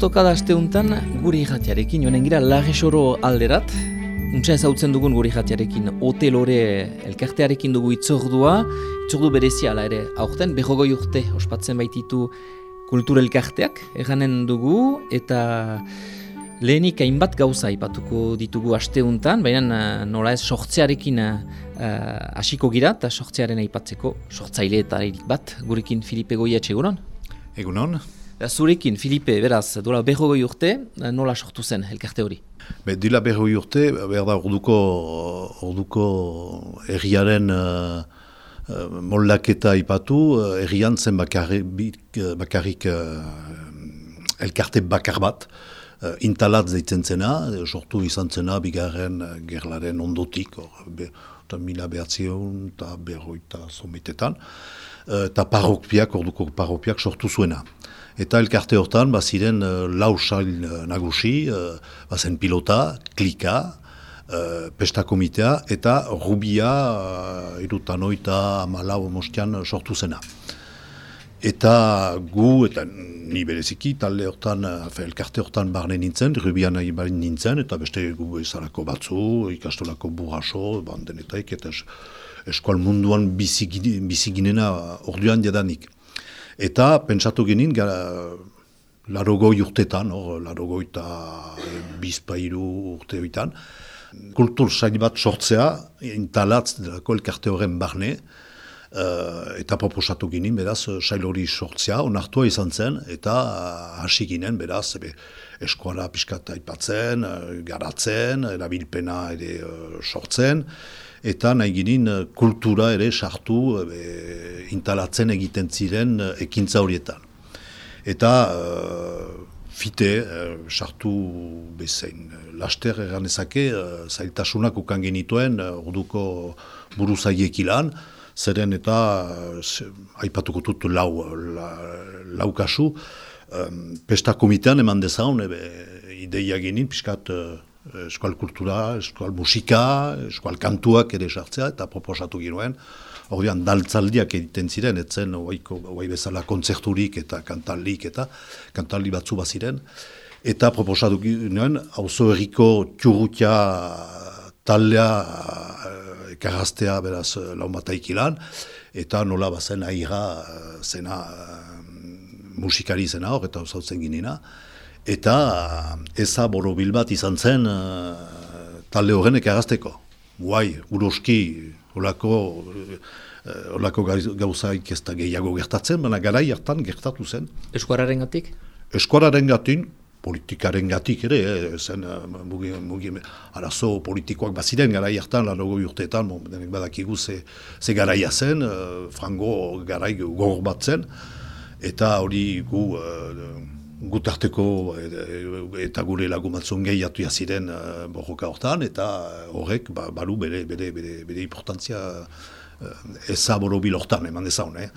Ostokada aste untan guri jatiarekin joanen gira lagesoro alderat. Untsa ezautzen dugun guri jatiarekin hotelore elkartearekin dugu itzordua. Itzordu berezia ala ere aurten behogoi urte ospatzen baititu kultur elkarteak eganen dugu eta lehenik hainbat gauza aipatuko ditugu aste untan, baina nola ez sortzearekin uh, hasiko gira eta sortzearen aipatzeko sortzaile eta bat gurekin Filipe Goia txeguron. Egunon. Zurekin, Filipe, beraz, dola berrogoi urte, nola sortu zen elkarte hori? Be, dila berrogoi urte, behar da, orduko, orduko erriaren uh, moldaketa ipatu, errian zen bakarrik, bakarrik uh, elkarte bakar bat, uh, intalat zeitzen zena, sortu izan zena, bigarren gerlaren ondotik, or, be, eta mila behatzion, eta berroita somitetan, eta parrokiak, orduko parrokiak sortu zuena. Eta elkarte hortan, baziren uh, lau sail uh, nagusi, uh, bazen pilota, klika, uh, pesta komitea, eta rubia, uh, irutan oita, amalau mostian sortu zena. Eta gu, eta ni bereziki, talde hortan, uh, elkarte hortan barne nintzen, rubian nahi barne nintzen, eta beste gu ezarako batzu, ikastolako burraso, bandenetaik, eta eskual munduan biziginena orduan jadanik. Eta pentsatu ginen, gara, larogoi urtetan, or, larogoi eta bizpairu urte horietan, kultur sail bat sortzea, intalatz delako elkarte horren barne, uh, eta proposatu ginen, beraz, sail hori sortzea, onartua izan zen, eta hasi ginen, beraz, ebe, eskuara pixkat aipatzen, garatzen, erabilpena ere uh, sortzen, eta nahi ginen eh, kultura ere sartu e, intalatzen egiten ziren eh, ekintza horietan. Eta fite sartu bezain laster egan ezake zailtasunak ukan genituen orduko buruzailek ilan, zeren eta aipatuko dut lau, la, lau kasu, pesta komitean eman dezaun, ebe, ideia genin, piskat eskual kultura, eskual musika, eskual kantuak ere sartzea, eta proposatu ginuen. Hordian, daltzaldiak egiten ziren, etzen, oaiko, oai bezala, kontzerturik eta kantallik eta kantalli batzu baziren. Eta proposatu ginuen, hauzo erriko txurrutia taldea eh, ekarraztea, beraz, laun bat aikilan, eta nola bazen aira eh, zena, eh, musikari zena hor, eta zautzen ginena eta eza borobil bat izan zen uh, talde horrenek agazteko. Guai, uroski, olako, uh, olako gauzaik ez da gehiago gertatzen, baina garai hartan gertatu zen. Eskuararen gatik? Eskuararen gatin, politikaren gatik ere, eh, zen uh, mugi, mugi, arazo politikoak baziren garai hartan, lanogo urteetan, bon, denek badakigu ze, ze garaia zen, uh, frango garai gogor bat zen, eta hori gu... Uh, gutarteko eta gure lagumatzun gehiatu jaziren uh, borroka hortan, eta horrek ba, balu bere, bere, bere, bere importantzia uh, eza borobil hortan, eman dezaun. Eh?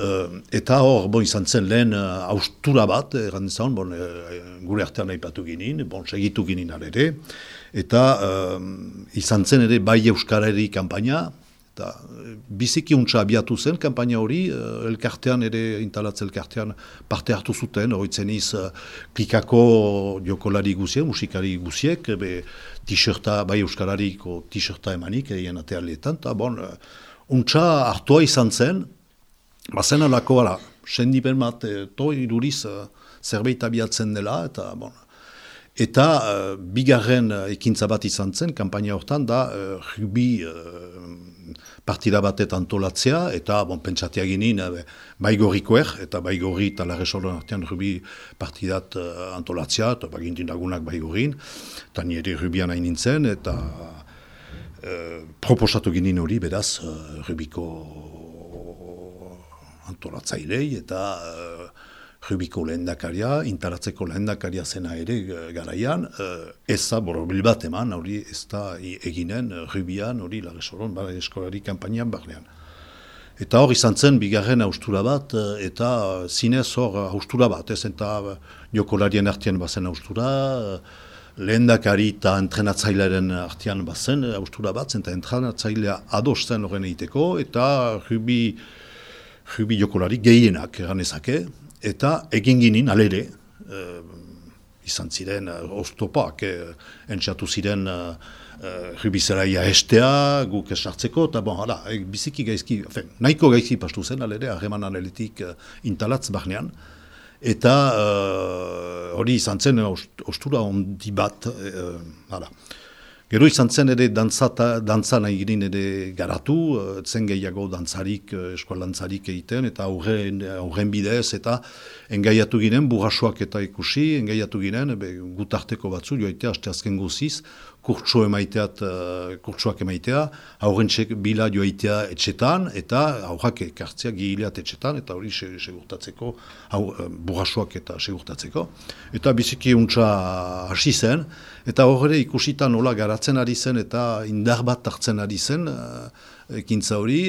Uh, eta hor, bon, izan zen lehen uh, austura bat, eran dezaun, bon, gure artean aipatu ginin, bon, segitu ginin ere, eta izan zen ere bai euskarari kampaina, eta biziki untsa abiatu zen kampaina hori, uh, elkartean ere intalatze elkartean parte hartu zuten, horitzen iz uh, klikako jokolari guziek, musikari guziek, be t-shirta, bai euskalariko t-shirta emanik, egin atealetan, eta bon, uh, untsa hartua izan zen, bazen alako, ala, sendipen bat, to iduriz uh, zerbait abiatzen dela, eta bon, Eta uh, bigarren uh, ekintza bat izan zen, kampaina hortan da, uh, rugby partida batet antolatzea, eta bon, pentsatea ginen, e, baigorrikoer, eta baigorri eta larresoron artean rubi partidat uh, antolatzea, eta bagintin lagunak baigorrin, eta nire rubian hain nintzen, eta uh, proposatu ginen hori, beraz, uh, rubiko antolatzailei, eta Rubiko lehendakaria, intaratzeko lehendakaria zena ere eh, garaian, uh, eza borobil bat eman, hori ez da eginen uh, Rubian, hori lagesoron, bara eskolari kampainan barnean. Eta hor izan zen, bigarren austura bat, eta zinez hor austura bat, ez eta jokolarien artian bazen austura, lehendakari eta entrenatzailearen artian bazen austura bat, eta entrenatzailea ados zen horren egiteko, eta Rubi, Rubi jokolari gehienak ezake, eta egin ginen, alere, izan ziren uh, oztopak, eh, entxatu ziren uh, uh, rubizeraia estea, guk esartzeko, eta bon, hala, e, biziki gaizki, fen, nahiko gaizki pastu zen, alere, harreman analitik uh, intalatz bahnean, eta hori uh, izan zen ostura ondi bat, uh, hala. Gero izan zen ere dantzata, dantzan egin ere garatu, zen gehiago dantzarik, eskualantzarik egiten, eta aurren, aurren bidez, eta engaiatu ginen, burrasuak eta ikusi, engaiatu ginen, gutarteko batzu, joaitea, aste azken guziz, kurtsu emaiteat, uh, kurtsuak emaitea, aurrentsek bila joaitea etxetan, eta aurrak ekartzea gihileat etxetan, eta hori segurtatzeko, hau, uh, burrasuak eta segurtatzeko. Eta biziki untsa hasi zen, eta horre ikusita nola garatzen ari zen, eta indar bat hartzen ari zen, uh, ekintza hori,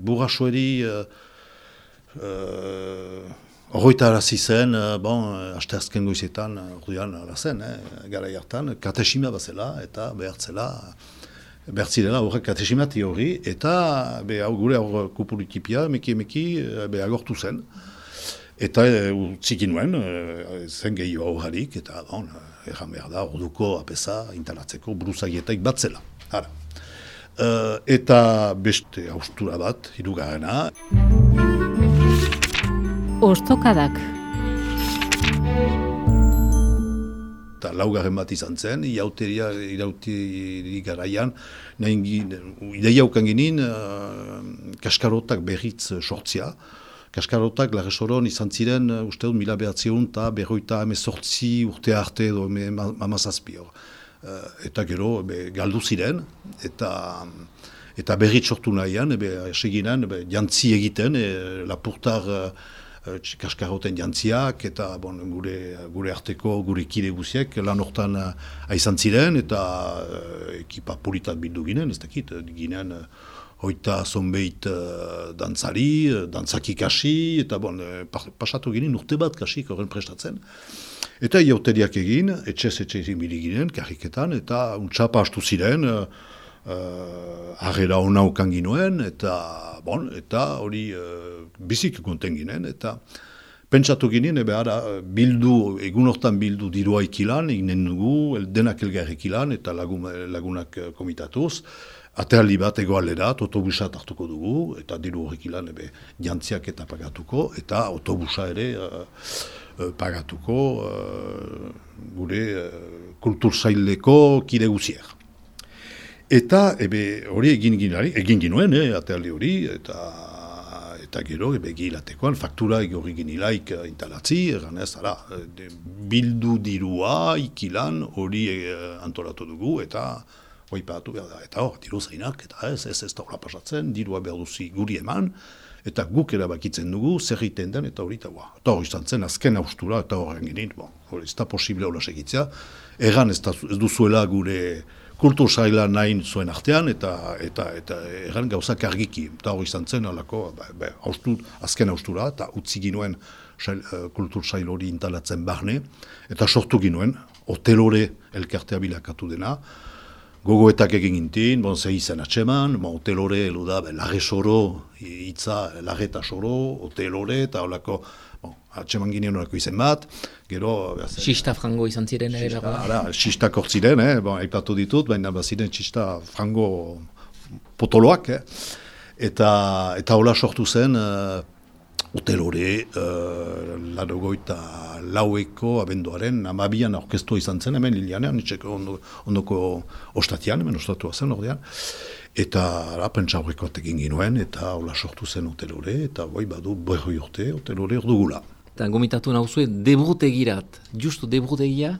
burrasueri... Uh, Uh, Horroita arazi zen, uh, bon, aste azken goizetan, orduan ara zen, eh, gara jartan, katesima bazela eta behartzela, behartzidela horrek katesimati hori, eta be, gure hor kupulikipia, meki emeki, be, agortu zen. Eta e, utzikin nuen, e, zen gehiago aurrarik, eta bon, erran behar da, orduko apesa intalatzeko bruzagietaik batzela. Ara. Uh, eta beste austura bat, hirugarrena. Ostokadak. Eta laugarren bat izan zen, iauteria, irautiri garaian, nahi ideia ukan uh, kaskarotak berriz sortzia. Kaskarotak, lagesoron izan ziren, uh, uste dut, mila behatzion eta berroita emezortzi urte arte edo mamazazpi hor. Uh, eta gero, be, galdu ziren, eta eta berriz sortu nahian, be, eseginan, be, jantzi egiten, e, lapurtar Eh, kaskaroten jantziak eta bon, gure, gure arteko gure kide guziek lan hortan uh, aizan ziren eta uh, ekipa politat bildu ginen, ez dakit, ginen hoita zonbeit uh, dantzari, uh, dantzaki kasi, eta bon, pasatu ginen urte bat kasi horren prestatzen. Eta iauteriak egin, etxez etxe izin ginen, karriketan, eta untxapa astu ziren, uh, arrera hona ukan ginoen, eta, bon, eta hori uh, bizik konten ginen, eta pentsatu ginen, ebe ara, bildu, egun hortan bildu dirua ikilan, eginen dugu, denak elgar ikilan, eta lagun, lagunak komitatuz, Atealdi bat egoalerat, autobusat hartuko dugu, eta diru horrek ilan ebe jantziak eta pagatuko, eta autobusa ere uh, pagatuko uh, gure uh, kulturzaileko kide guziak. Eta ebe hori egin ginari, egin ginuen, eh, atealdi hori, eta eta gero ebe gilatekoan faktura egorri ginilaik uh, intalatzi, egan ez, ara, bildu dirua ikilan hori uh, antolatu dugu, eta hoi patu behar da, eta hor, diru zainak, eta ez, ez ez da pasatzen, dirua behar duzi guri eman, eta guk erabakitzen dugu, zer egiten den, eta hori eta Eta hori izan zen, azken austura, eta horren ginen, bon, hori ez da posible hola segitzea, egan ez, da, ez duzuela gure kultur zaila nahi zuen artean, eta eta eta erran gauzak argiki. Eta hori izan zen, alako, ba, ba, azken haustura, eta utzi ginuen uh, kultur zail hori intalatzen barne, eta sortu ginuen, hotelore elkartea bilakatu dena, gogoetak egin gintin, bon, ze izan atseman, bon, hotelore, elu da, lage soro, hitza, lageta soro, hotelore, eta holako, bon, atseman ginen horako izen bat, gero... Sista frango izan ziren ere. Ara, sista kortziren, eh? bon, aipatu ditut, baina baziren sista frango potoloak, eh? eta, eta hola sortu zen, uh, hotel hori, uh, laueko abenduaren, amabian orkestu izan zen, hemen lilianean, itxeko ondo, ondoko ostatian, hemen ostatua zen ordean, eta ara, pentsa horreko egin ginuen, eta hola sortu zen hotel hori, eta boi badu berri urte, hotel hori ordugula. Eta gomitatu nauzue, debrutegirat, justu debrutegia,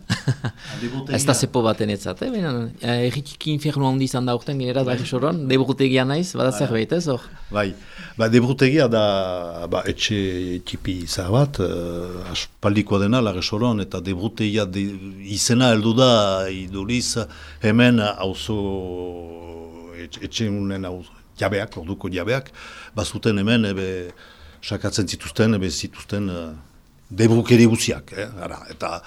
ez da zepo baten etzat, eh? Baina, erritik infernu handi izan da urten, gire da soron, debrutegia naiz, bada bai. zerbait ez hor? Bai, ba, debrutegia da ba, etxe tipi zahar bat, uh, aspaldikoa dena, lage soron, eta debrutegia de, izena heldu da, iduriz, hemen hauzo etxe unen hauzo, jabeak, orduko jabeak, bazuten hemen, ebe, sakatzen zituzten, ebe zituzten uh, debrukeri guziak, eh? Ara, eta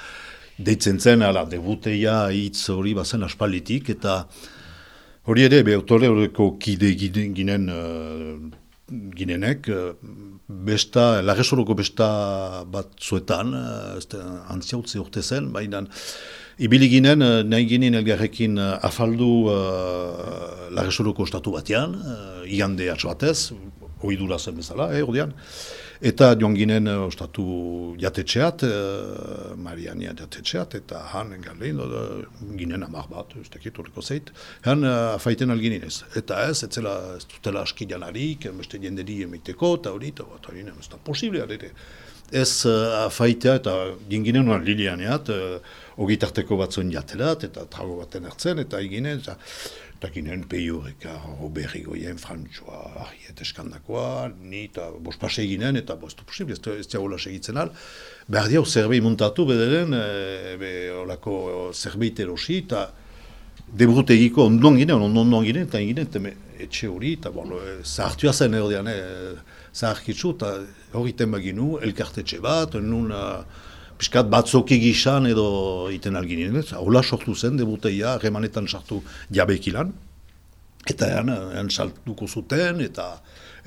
deitzen zen, ala, debuteia hitz hori bazen aspalitik, eta hori ere, be, autore horreko kide ginen, uh, ginenek, uh, besta, lagesoroko besta bat zuetan, da, antziautze urte zen, baina ibili ginen, nahi ginen elgarrekin afaldu uh, lagesoroko estatu batean, uh, igande atx batez, oidura zen bezala, eh, ordean. Eta joan ginen uh, ostatu jatetxeat, uh, Mariania jatetxeat, eta han engarlein, uh, ginen amar bat, ez dakit horreko zeit, han uh, afaiten algin inez. Eta ez, ez zela, ez dutela aski janarik, beste jenderi emiteko, eta hori, eta hori, ez da posible, adere. Ez afaitea, eta ginen nuen lilianeat, uh, ogitarteko batzuen jatelat, eta trago baten hartzen, eta eginen, eta eta ginen peiureka, oberri goien, frantxoa, ahiet eskandakoa, ni eta bost pase ginen, eta bostu posible, ez, ez hola segitzen al. Behar diau zerbait muntatu bederen, e, be, olako zerbait erosi, eta debrut ondoan ginen, ondoan ginen, eta ginen, eta etxe hori, eta bon, zahartua zen erdian, e, zaharkitzu, eta hori temaginu, elkartetxe bat, nun, piskat batzoki gizan edo iten algin ez? Hola sortu zen, debuteia, remanetan sartu jabekilan, eta ean, ean saltuko zuten, eta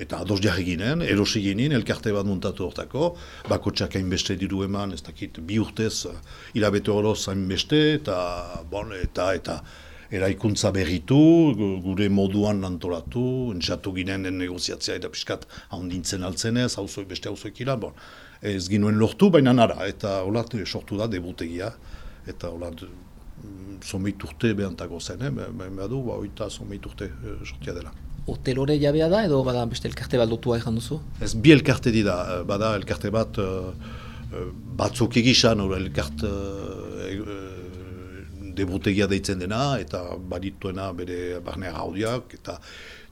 eta ados jarri ginen, erosi ginen, elkarte bat muntatu hortako, bako txak hainbeste diru eman, ez dakit, bi urtez, hilabete horoz hainbeste, eta, bon, eta, eta, eraikuntza berritu, gure moduan antolatu, entzatu ginen negoziatzea eta piskat ahondintzen altzenez, hauzoi beste hauzoik bon, ez ginuen lortu, baina nara, eta hola sortu da debutegia, eta hola zomeit urte behantako zen, eh? behar du, ba, oita zomeit urte eh, sortia dela. Hotelore jabea da edo bada beste elkarte bat lotua egin duzu? Ez bi elkarte dira, eh, bada elkarte bat uh, batzuk egisan, elkarte debutegia deitzen dena, eta badituena bere barnea gaudiak, eta,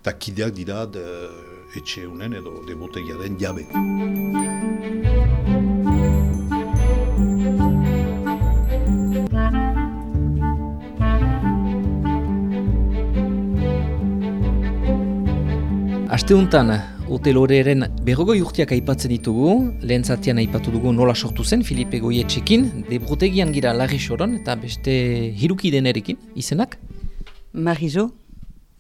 eta kideak dira de, etxe unen edo debutegia den jabe. Asteuntan, hotel horreren berrogoi urtiak aipatzen ditugu, lehen zatian aipatu dugu nola sortu zen, Filipe Goietxekin, debrutegian gira Larri Soron, eta beste hiruki denerekin, izenak? Marizo.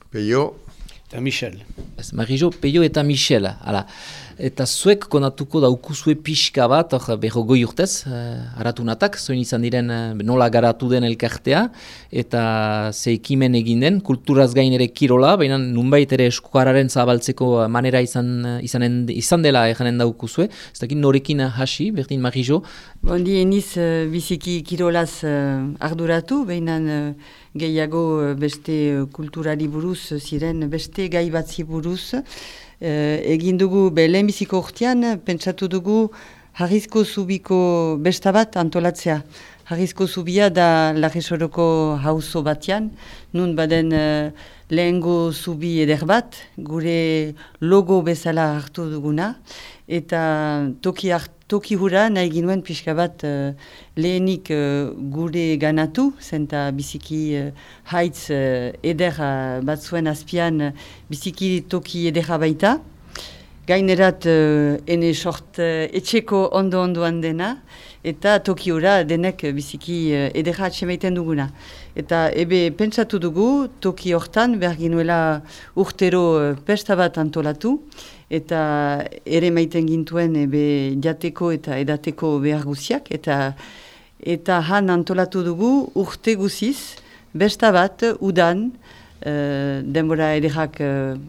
Peio. Eta Michel. Ez, Marijo, Peio eta Michel. Hala. Eta zuek konatuko daukuzue pixka bat, or, beho goi urtez, uh, aratunatak, zoin izan diren uh, nola garatu den elkartea, eta ze ekimen egin den, kulturaz gain ere kirola, baina nunbait ere eskuararen zabaltzeko manera izan, izanen, izan dela eganen daukuzue. Ez dakit norekin hasi, berdin Marijo? Bondi eniz uh, biziki kirolaz uh, arduratu, baina uh, gehiago beste kulturari buruz ziren beste gai batzi buruz. Uh, egin dugu belen biziko urtean, pentsatu dugu harrizko zubiko besta bat antolatzea. Harrizko zubia da lagesoroko hauzo batean, nun baden uh, lehengo zubi eder bat, gure logo bezala hartu duguna, eta toki hartu toki hura nahi ginuen pixka bat uh, lehenik uh, gure ganatu, zenta biziki uh, haitz uh, edera bat zuen azpian biziki toki edera baita. Gainerat uh, ene sort uh, etxeko ondo-ondoan dena, eta toki hura denek biziki uh, edera atxemaiten duguna. Eta ebe pentsatu dugu, toki hortan behar ginuela urtero uh, pesta bat antolatu, eta ere maiten gintuen ebe jateko eta edateko behar guziak, eta, eta han antolatu dugu urte guziz, besta bat udan, uh, denbora edekak uh,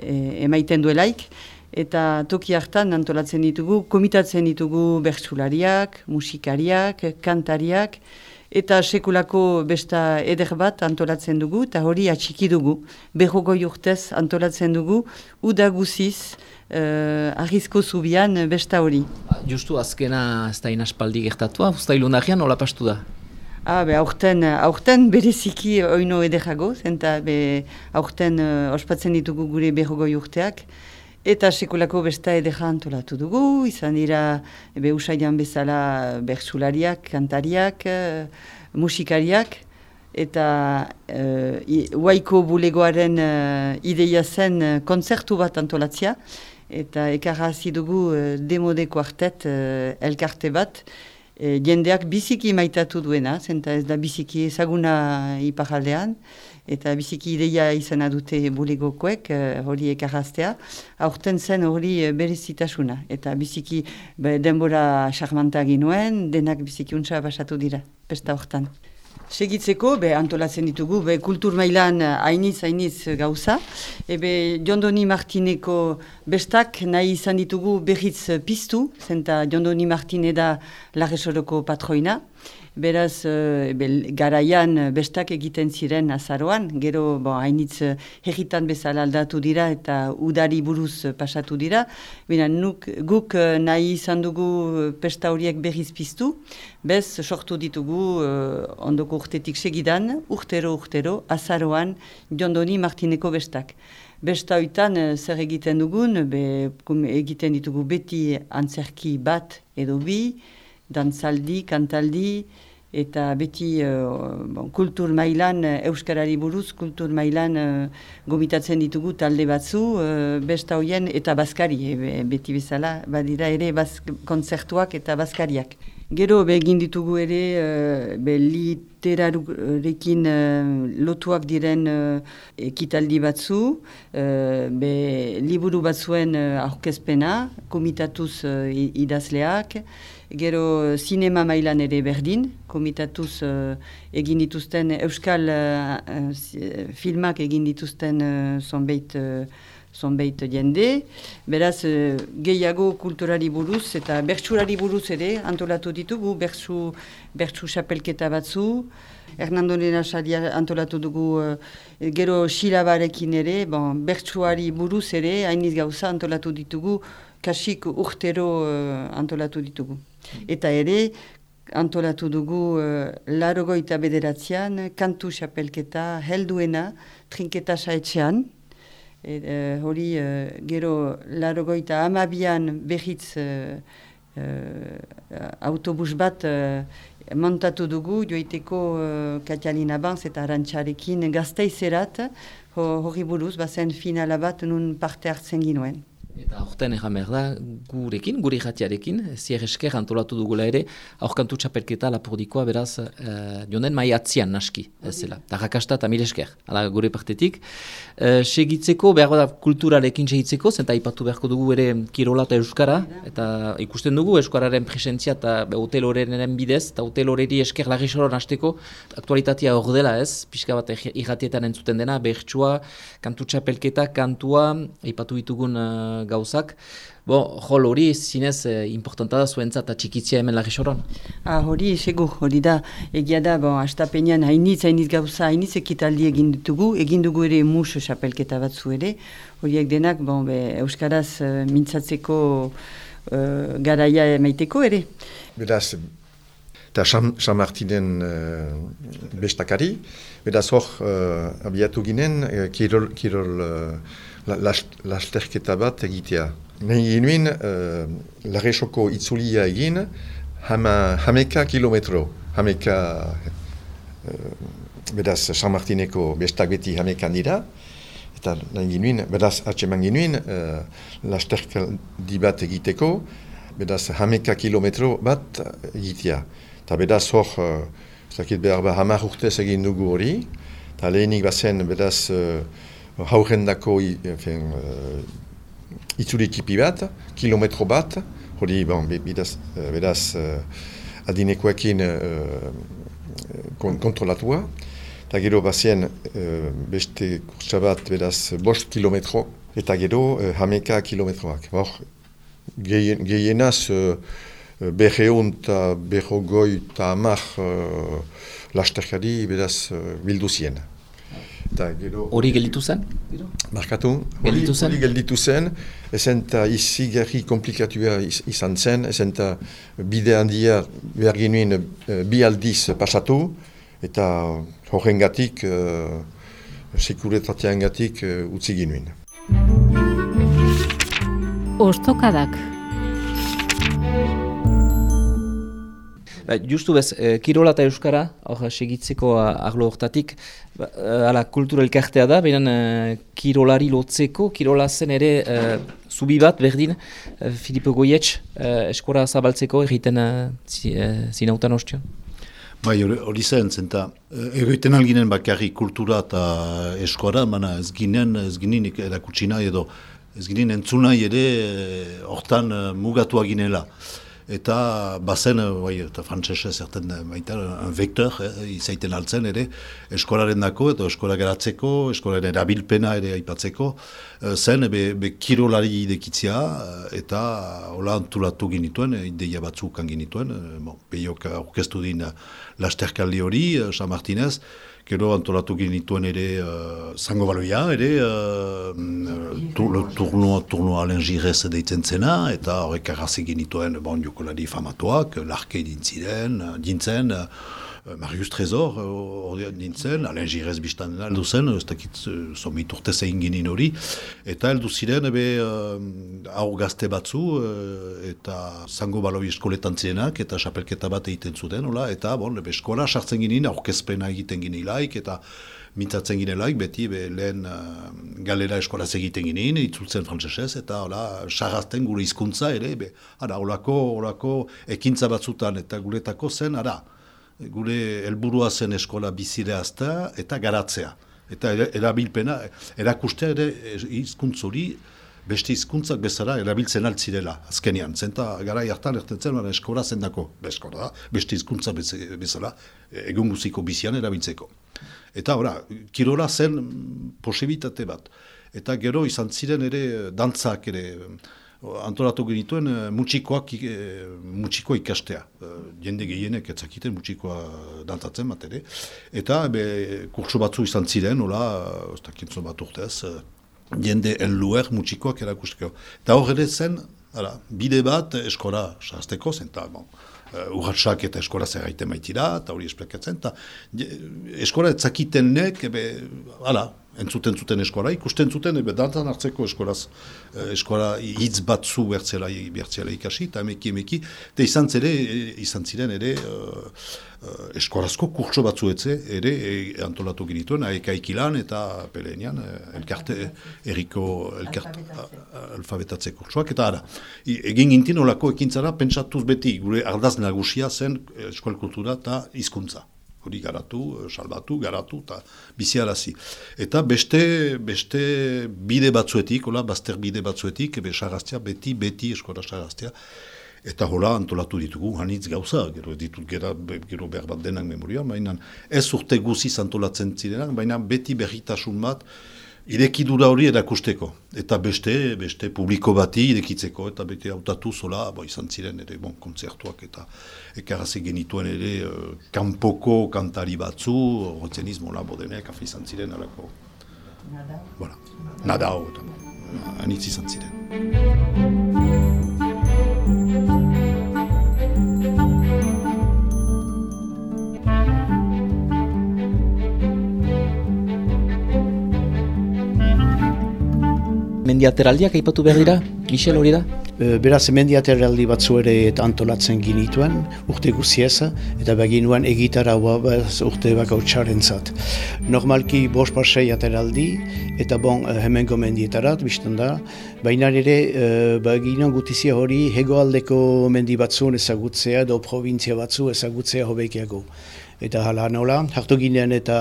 emaiten duelaik, eta toki hartan antolatzen ditugu, komitatzen ditugu bertsulariak, musikariak, kantariak, eta sekulako besta eder bat antolatzen dugu, eta hori atxiki dugu. Berrogoi urtez antolatzen dugu, udaguziz, uh, ahizko zubian besta hori. Justu azkena ez da inaspaldi gertatua, usta ilundagian nola pastu da? Ah, be, aurten, aurten bereziki oino ederago, zenta be, aurten uh, ospatzen ditugu gure berrogoi urteak, Eta sekulako besta edera antolatu dugu, izan dira ebe usaian bezala bertsulariak, kantariak, uh, musikariak, eta uh, uaiko bulegoaren uh, ideia zen konzertu bat antolatzia, eta ekarra dugu uh, demode kuartet uh, elkarte bat, e, jendeak biziki maitatu duena, zenta ez da biziki ezaguna iparaldean, eta biziki ideia izan dute bulegokoek uh, hori ekarraztea, aurten zen hori uh, berezitasuna, eta biziki be, denbora charmanta ginuen, denak biziki untsa basatu dira, pesta hortan. Segitzeko, be, antolatzen ditugu, be, kultur mailan hainiz, hainiz gauza. Ebe, Jondoni Martineko bestak nahi izan ditugu behitz piztu, zenta Jondoni Martine da Larresoroko patroina. Beraz, e, garaian bestak egiten ziren azaroan, gero bon, hainitz herritan bezala aldatu dira eta udari buruz pasatu dira. Bina, nuk, guk eh, nahi izan dugu eh, pesta horiek berriz piztu, bez sortu ditugu uh, ondoko urtetik segidan, urtero urtero, azaroan jondoni martineko bestak. Besta oitan zer egiten dugun, be, egiten ditugu beti antzerki bat edo bi, dantzaldi, kantaldi, eta beti uh, bon, kultur mailan, Euskarari buruz, kultur mailan uh, gomitatzen ditugu talde batzu, uh, besta hoien eta baskari, e, beti bezala, badira ere baz, konzertuak eta baskariak. Gero begin ditugu ere uh, be literarekin lotuak diren uh, ekitaldi batzu, uh, be liburu batzuen uh, aurkezpena, komitatuz uh, idazleak, gero sinema mailan ere berdin, komitatuz uh, egin dituzten, euskal uh, filmak egin dituzten uh, zonbeit, uh, zonbeit jende. Beraz, uh, gehiago kulturari buruz eta bertsurari buruz ere antolatu ditugu, bertsu, bertsu xapelketa batzu. Hernando Lena antolatu dugu uh, gero xilabarekin ere, bon, bertsuari buruz ere, hainiz gauza antolatu ditugu, kasik urtero uh, antolatu ditugu. Eta ere, antolatu dugu uh, larogoita bederatzean, kantu xapelketa helduena, trinketa saetxean. E, uh, hori, uh, gero, larogoita amabian behitz uh, autobus bat montatu dugu, joiteko uh, Katialina Banz eta Arantxarekin gazteizerat, hori buruz, bazen finala bat nun parte hartzen ginuen. Eta aurten egan behar da, gurekin, gure jatiarekin, zier esker antolatu dugula ere, aurkantu txapelketa lapordikoa beraz, e, jonen mai atzian naski, ez zela. Eta rakasta eta mire esker, ala gure partetik. E, segitzeko, behar da kulturalekin segitzeko, zenta ipatu beharko dugu ere kirola eta euskara, eta ikusten dugu euskararen presentzia eta hotel horren bidez, eta hotel horreri esker lagri soron hasteko, aktualitatea hor dela ez, pixka bat irratietan entzuten dena, behertsua, kantu txapelketa, kantua, ipatu ditugun gauzak. Bo, jol hori zinez eh, importanta da zuentza eta txikitzia hemen lagi soron? Ah, hori, segu, hori da. Egia da, bo, astapenean hainitz, hainitz gauza, hainitz ekitaldi egin ditugu, egin dugu ere mus xapelketa batzu ere. Horiek denak, bon, be, Euskaraz uh, mintzatzeko uh, garaia emaiteko ere. Beraz, eta San, San Martinen uh, bestakari, beraz hor, uh, abiatu ginen, uh, kirol, kirol lasterketa bat egitea. Nahi genuen, uh, larresoko itzulia egin, hama, hameka kilometro, hameka, uh, beraz, San Martineko bestak beti hamekan dira, eta nahi genuen, beraz, atseman genuen, uh, lasterketa bat egiteko, beraz, hameka kilometro bat egitea. Eta beraz, hor, uh, zakit behar behar hamar urtez egin dugu hori, eta lehenik bazen, beraz, uh, haurendako uh, itzuri ekipi bat, kilometro bat, hori, bon, bidaz, uh, bedaz, uh, adinekoekin uh, kontrolatua, eta gero bazien uh, beste kursa bat, bedaz, bost kilometro, eta gero uh, hameka kilometroak. Hor, gehienaz, uh, berreun eta berrogoi eta amar uh, lasterkari, bedaz, uh, bildu. Hori gelditu zen? Markatu, hori gelditu zen, ezen eta izi gerri komplikatua izan zen, ezen eta bide handia behar genuen uh, bi aldiz pasatu, eta horren gatik, uh, sekuretatean gatik uh, utzi genuen. Ba, justu bez, e, Kirola eta Euskara, hor segitzeko arlo hortatik, ba, kultura elkartea da, baina e, Kirolari lotzeko, Kirola zen ere e, zubi bat, berdin, e, Filipe Goietx, e, eskora zabaltzeko egiten e, zi, e, zinautan ostion. Bai, hori zen, zenta, egoiten alginen bakarri kultura eta eskora, mana ez ginen, ez ginen erakutsina edo, ez ginen entzunai ere hortan mugatua ginela eta bazen, bai, eta frantzese zerten baita, vektor, eh, izaiten altzen ere, eskolaren dako, eta eskola geratzeko, eskolaren erabilpena ere aipatzeko, zen, be, be kirolari idekitzia, eh, eta hola antulatu ginituen, ideia batzuk ginituen, bon, behiok orkestu din lasterkaldi hori, San Martinez, Gero antolatu genituen ere uh, zango baloia, ere uh, turnua, turnua alen jirez deitzen zena, eta horrek arrazi genituen bon, jokolari famatuak, larke dintziren, dintzen, Euh, Marius Trezor, hori uh, nintzen, Alain Girez biztan aldu zen, ez dakit somit uh, urte zein ginen hori, eta heldu ziren, ebe, aur gazte batzu, eta zango baloi eskoletan zienak, eta xapelketa bat egiten zuten, hola, eta bon, ebe, eskola sartzen ginen, aurkezpena egiten ginen laik, eta mintzatzen ginen laik, beti be, lehen uh, galera eskola egiten ginen, itzultzen frantzesez, eta hola, sarrazten gure hizkuntza ere, be, ara, holako, holako ekintza batzutan, eta guretako zen, ara, gure helburua zen eskola bizire azta eta garatzea. Eta erabilpena, erakustea ere hizkuntz hori beste hizkuntzak bezala erabiltzen altzirela, azkenean. Zenta gara hartan ertetzen, bara eskola zendako, beskola da, beste hizkuntza bezala, egun guziko bizian erabiltzeko. Eta ora, kirola zen posibitate bat. Eta gero izan ziren ere dantzak ere, antolatu genituen uh, mutxikoak uh, ikastea. Uh, jende gehienek etzakiten mutxikoa dantatzen bat ere. Eta be, kurtsu batzu izan ziren, hola, uh, bat urtez, uh, jende enluer mutxikoak erakusteko. Eta hor ere zen, ara, bide bat eskora sahazteko zen, eta bon, urratxak eta eskora zer gaiten maitira, eta hori esplekatzen, eta eskora etzakitenek, ebe, ala, entzuten zuten eskola, ikusten zuten, ebe dantzan hartzeko eskolaz, eh, eskola hitz batzu bertzela, bertzela ikasi, eta emeki emeki, eta izan, zere, izan ziren ere uh, uh, eskolazko kurtso batzu etze, ere e, antolatu genituen, aeka ikilan eta pelenean, elkarte, eriko elkarte, alfabetatze kurtsoak, eta ara. Egin gintin olako ekintzara, pentsatuz beti, gure ardaz nagusia zen eskual kultura eta hizkuntza hori garatu, salbatu, garatu eta biziarazi. Eta beste, beste bide batzuetik, hola, bazter bide batzuetik, ebe sarraztea, beti, beti eskola sarraztea, eta hola antolatu ditugu, hanitz gauza, gero ditut gera, gero behar bat denak memoria, baina ez urte guziz antolatzen zirenak, baina beti berritasun bat, irekidura hori erakusteko. Eta beste, beste publiko bati irekitzeko, eta bete hautatu zola, bo, izan ziren ere, bon, kontzertuak eta ekarraze genituen ere, uh, kanpoko kantari batzu, hotzen izmola bodenek, afe izan ziren, alako. Nadao. Voilà. Nadao, eta anitz izan ziren. Mendiateraldiak aipatu behar dira? Michel hori da? E, beraz, mendiateraldi batzu ere antolatzen ginituen, urte guziez, eta beginuen egitara hua urte baka utxaren zat. Normalki, bos pasei ateraldi, eta bon, e, hemengo mendietarat, bizten da, baina ere, e, beginuen gutizia hori, hegoaldeko mendi batzuen ezagutzea, edo provintzia batzu ezagutzea hobekiago eta hala nola, hartu ginen eta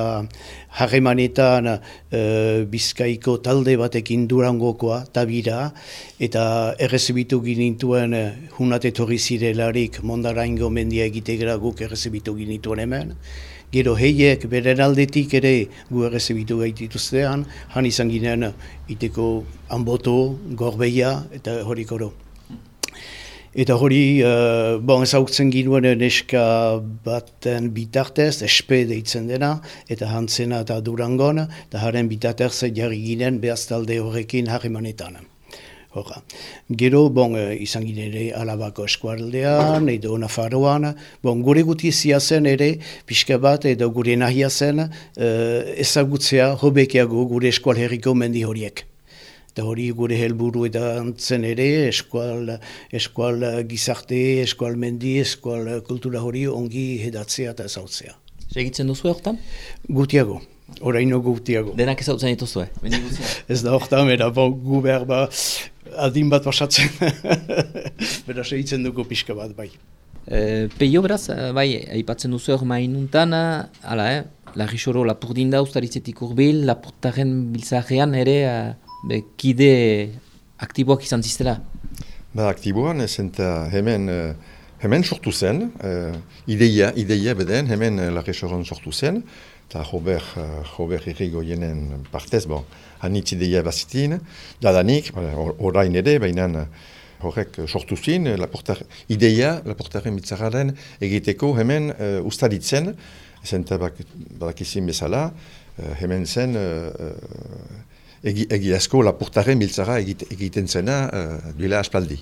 harremanetan e, bizkaiko talde batekin durangokoa, tabira, eta errezibitu ginituen e, hunat etorri zirelarik mondaraingo mendia egitegera guk errezibitu ginituen hemen. Gero heiek beren aldetik ere gu errezibitu gaitituztean, han izan ginen iteko anboto, gorbeia eta horikoro. Eta hori, uh, bon, ezautzen ginuen neska baten bitartez, espe deitzen dena, eta hantzena eta durangon, eta haren bitartez jarri ginen behaztalde horrekin harremanetan. Hora. Gero, bon, uh, izan ginen ere alabako eskualdean, edo nafaroan, bon, gure gutizia zen ere, pixka bat, edo gure nahia zen, uh, ezagutzea hobekiago gure eskual herriko mendi horiek Eta hori gure helburu edantzen ere, eskual, eskual gizarte, eskual mendi, eskual kultura hori ongi hedatzea eta ezautzea. Segitzen duzu hortan? Gutiago, oraino gutiago. Denak ezautzen dituzue, Ez da hortan, era, bon, gu behar ba, adin bat pasatzen. Bera segitzen dugu pixka bat, bai. E, peio beraz, eh, bai, aipatzen duzu hor mainuntan, ala, eh, Larrixoro lapurdin da, ustaritzetik urbil, lapurtaren biltzajean ere, be, kide aktiboak izan ziztela? Ba, aktiboan, ez eta hemen, uh, hemen sortu zen, uh, ideia, ideia beden, hemen uh, Larrexoron sortu zen, eta Robert, uh, Robert Irrigo jenen partez, bon, hanitz ideia bazitin, dadanik, orain ere, baina horrek sortu zin, laportar, ideia, laportaren mitzararen egiteko hemen uh, ustaritzen, ez eta badakizin bezala, uh, hemen zen egi, egi asko lapurtaren biltzara egiten zena uh, duela aspaldi.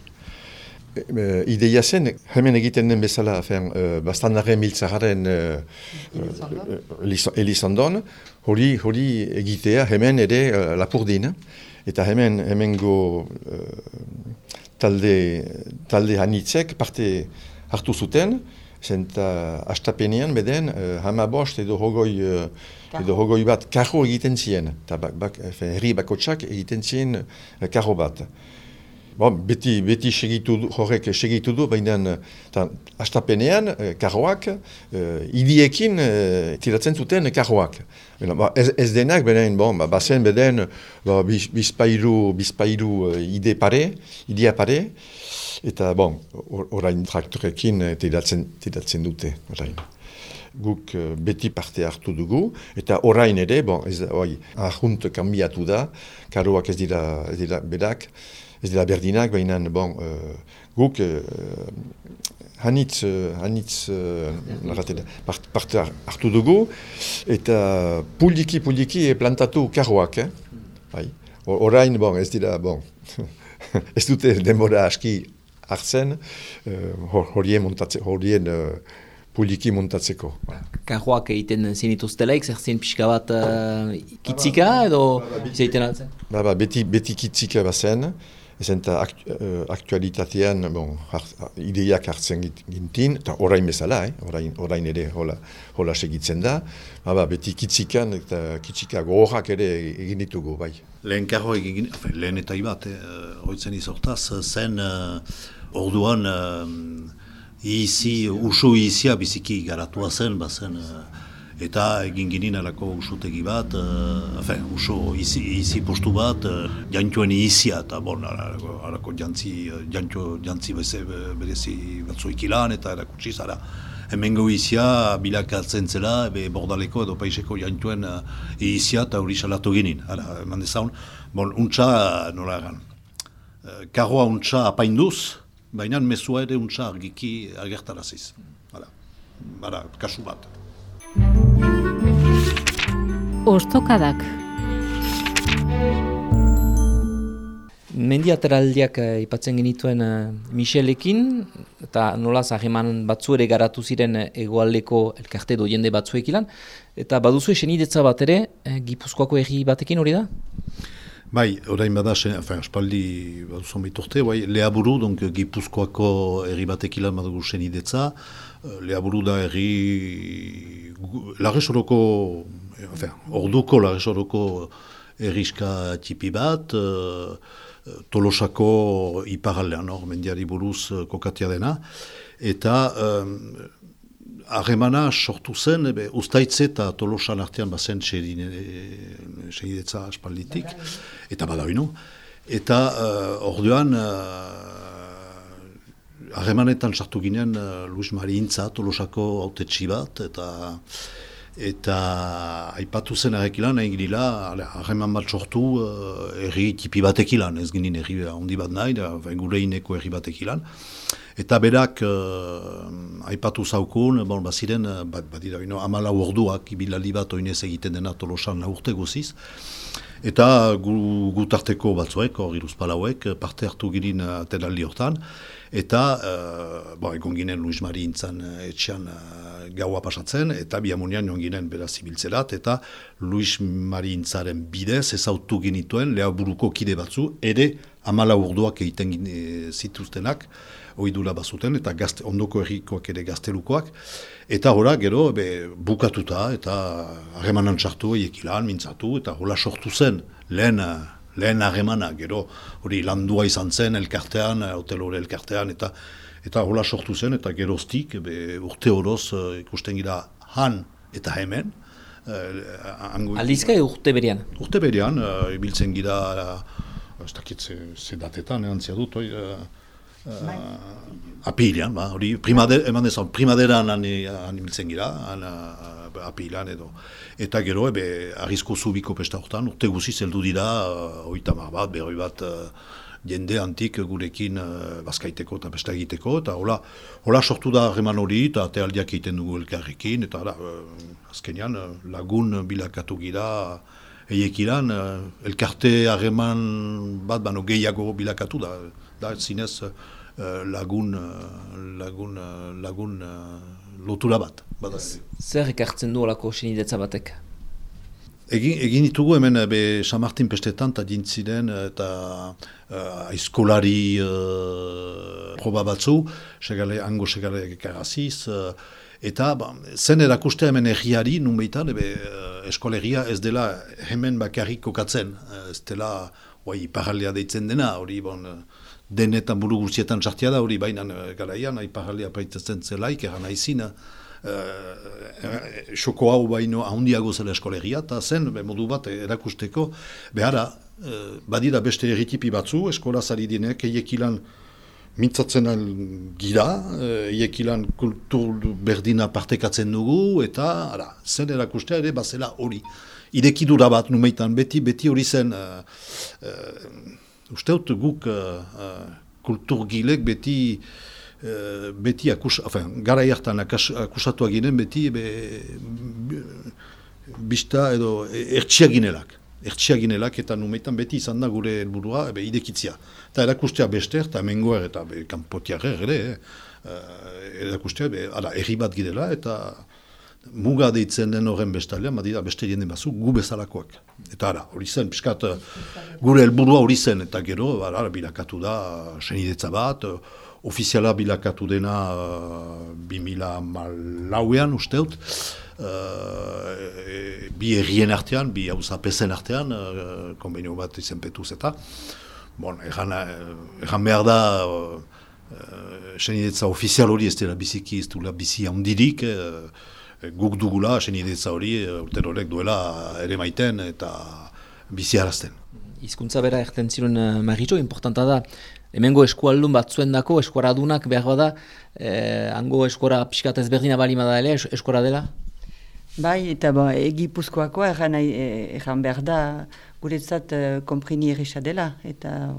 E, e, ideia zen, hemen egiten den bezala, fen, uh, bastandaren biltzaren uh, Elizondon, hori, hori egitea hemen ere uh, lapurdin, eta hemen hemengo uh, talde, talde hanitzek parte hartu zuten, zenta astapenean beden, uh, hama bost edo hogoi, uh, edo hogoi bat karro egiten ziren, eta bak, bak, herri bakotsak egiten ziren uh, karro bat. Bon, beti, beti segitu du, horrek segitu du, baina astapenean uh, karroak uh, idiekin uh, tiratzen zuten karroak. Ba, ez, ez denak, beden, bon, ba, bazen beden, ba, bizpairu, bizpairu uh, ide pare, idea pare, Eta, bon, orain traktorekin eh, tiratzen dute, orain. Guk uh, beti parte hartu dugu, eta orain ere, bon, ez da, oi, ahunt kambiatu da, karoak ez dira, ez dira bedak, ez dira berdinak, baina, bon, uh, guk uh, hanitz, hanitz uh, parte hartu dugu, eta puliki, puliki plantatu karoak, eh? Bai. Orain, bon, ez dira, bon, ez dute denbora aski hartzen, uh, horien montatze, horien uh, puliki montatzeko. Kajoak egiten zenituztelaik, zer zen pixka bat uh, kitzika edo zeiten altzen? Ba, ba, beti, beti kitzika bazen, ezen eta uh, aktualitatean bon, ideiak hartzen gintin, eta orain bezala, eh? orain, orain ere hola, hola segitzen da, ba, ba, beti kitzikan eta kitzika gogorak ere egin ditugu, bai. Lehen karro egin, lehen eta ibat, eh, hoitzen izortaz, zen... Orduan, uh, izi, usu izia biziki garatua zen, bazen, uh, eta egin ginen alako usutegi bat, uh, afen, usu izi, izi postu bat, uh, jantuen izia, eta bon, alako, alako jantzi, jantio, jantzi beze, berezi batzu ikilan, eta erakutsi zara. Hemengo izia bilakatzen zela, be bordaleko edo paiseko jantuen uh, izia eta hori salatu ginen. Hala, eman dezaun, bon, untxa, nola egan, uh, karroa untxa apainduz, baina mezua ere untsa argiki agertaraziz. Hala, bara, kasu bat. Ostokadak. Mendiateraldiak uh, ipatzen genituen uh, Michelekin, eta nola zaheman batzu ere garatu ziren uh, egoaldeko elkarte do jende batzuek ilan, eta baduzu esen idetza bat ere, uh, Gipuzkoako erri batekin hori da? Bai, orain bada, enfin, espaldi baduzon biturte, bai, lehaburu, donk, gipuzkoako erri batek ilan badugu zen idetza, eh, lehaburu da erri, lagesoroko, enfin, orduko lagesoroko erriska tipi bat, uh, tolosako iparaldean, hor, mendiari buruz kokatia dena, eta harremana sortu zen, ebe, ustaitze eta tolosan artean bazen segidetza aspalditik, eta badabinu. Eta uh, orduan, harremanetan uh, sartu ginen uh, Luis Mariintza tolosako autetxi bat, eta eta aipatu zen errekilan, egin gila, harreman bat sortu uh, erri tipi batek ilan, ez ginen erri handi bat nahi, da, gure ineko erri batek ilan. Eta berak, uh, aipatu zaukun, bon, baziren, uh, bat, bat dira, no, amala orduak, ibilali bat oinez egiten dena tolosan urte guziz. Eta gu, gutarteko batzuek, hor iruzpalauek, parte hartu girin atenaldi hortan. Eta uh, bo, egon ginen Luis Mari intzan etxean gaua pasatzen, eta biamunian joan ginen beraz ibiltzerat, eta Luis Mari intzaren bidez ezautu ginituen lehau buruko kide batzu, ere amala urduak egiten zituztenak, oidula bazuten, eta gazte, ondoko errikoak ere gaztelukoak, eta hola gero be, bukatuta, eta harremanan txartu ekilan, mintzatu, eta hola sortu zen, lehen, lehen harremana, gero hori landua izan zen, elkartean, hotel hori elkartean, eta eta hola sortu zen, eta geroztik, be, urte horoz uh, ikusten gira han eta hemen, Uh, Aldizka urte berian? Urte berian, uh, ibiltzen gira, uh, ez dakit ze, datetan, eantzia dut, uh, uh, apilian, ba, hori primadera, eman dezan, primaderan animiltzen gira, an, uh, apilian edo. Eta gero, ebe, arrizko zubiko pesta hortan, urte guzi zeldu dira, uh, oita mar bat, berroi bat, uh, jende antik gurekin uh, bazkaiteko eta besta egiteko, eta hola, hola sortu da reman hori, eta tealdiak egiten dugu elkarrekin, eta da, uh, azkenean lagun bilakatu gira, eiekiran, uh, elkarte harreman bat, bano gehiago bilakatu da, da zinez uh, lagun, uh, lagun, uh, lagun uh, lotura bat. Badaz. Zer ekartzen du olako sinidetza batek? Egin, egin ditugu hemen be San Martin pestetan eta dintziren eta uh, aizkolari uh, proba batzu, segale, ango segale ekaraziz, uh, eta ba, zen erakuste hemen erriari, nun behitan, ebe uh, eskolegia ez dela hemen bakarrik kokatzen, ez dela oi, paralea deitzen dena, hori bon, denetan buru guztietan sartia da, hori baina eh, garaian, paralea paitatzen zelaik, eran aizina, xoko uh, hau baino ahondiago zela eskolegia, eta zen, be, modu bat erakusteko, behara, uh, badira beste erritipi batzu, eskola zari dinek, eiekilan mintzatzen gira, eiekilan kultur berdina partekatzen dugu, eta ara, zen erakustea ere bazela hori. Idekidura bat numeitan, beti, beti hori zen, uh, uh, usteut guk uh, uh, kulturgilek beti, uh, beti akus, afen, gara jartan akusatu ginen beti, be, bista edo ertsia ginelak. Ertsia ginelak eta numeitan beti izan da gure helburua ebe idekitzia. Eta erakustea bester, eta mengoer eta kanpotiarer ere, eh, erakustea, be, ara, erri bat girela eta muga deitzen den horren bestalean, badira beste jende bazu, gu bezalakoak. Eta ara, hori zen, piskat, gure helburua hori zen, eta gero, ara, bilakatu da, senidetza bat, ofiziala bilakatu dena bi mila malauean, usteut, uh, bi errien artean, bi hauza pesen artean, uh, konbenio bat izen petuz eta, bon, erran, erran behar da, uh, senidetza ofizial hori ez dela biziki, ez dela bizi handirik, guk dugula, senidetza hori, eh, urte horrek duela ere maiten eta bizi harazten. Hizkuntza bera erten ziren uh, marritxo, importanta da, hemengo eskualdun batzuen dako, eskuaradunak behar bada, eh, hango eskora pixkat ezberdina bali da ere, eskora dela? Bai, eta ba, egipuzkoakoa erran, erran behar da, guretzat uh, komprini erresa dela, eta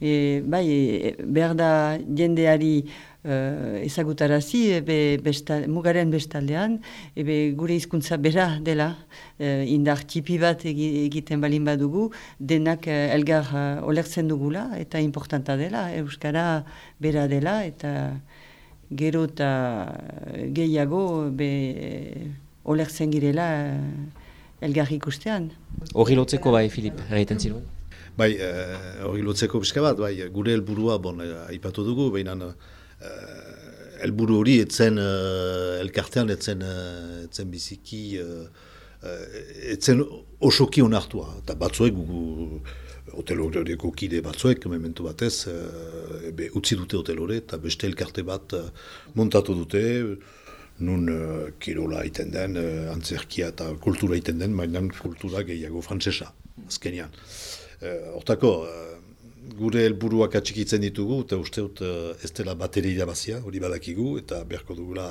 e, bai, behar da jendeari uh, ezagutarazi ebe besta, mugaren bestaldean, ebe gure hizkuntza bera dela, uh, indar tipi bat egiten balin badugu, denak uh, elgar uh, olertzen dugula, eta importanta dela, Euskara bera dela, eta gero eta gehiago be, olertzen girela uh, elgar ikustean. Horri lotzeko bai, Filip, egiten ziren? Bai, hori lotzeko pixka bat, bai, gure helburua bon, aipatu dugu, behinan uh, elburu hori etzen uh, elkartean etzen, uh, etzen biziki uh, etzen osoki onartua eta batzuek gugu hotel horieko kide batzuek mementu batez uh, be, utzi dute hotel hori eta beste elkarte bat uh, montatu dute nun uh, kirola iten den, uh, antzerkia eta kultura iten den, mainan kultura gehiago frantzesa, azkenian. Hortako, gure helburuak atxikitzen ditugu, eta uste dut uh, ez dela bateri irabazia, hori badakigu, eta beharko dugula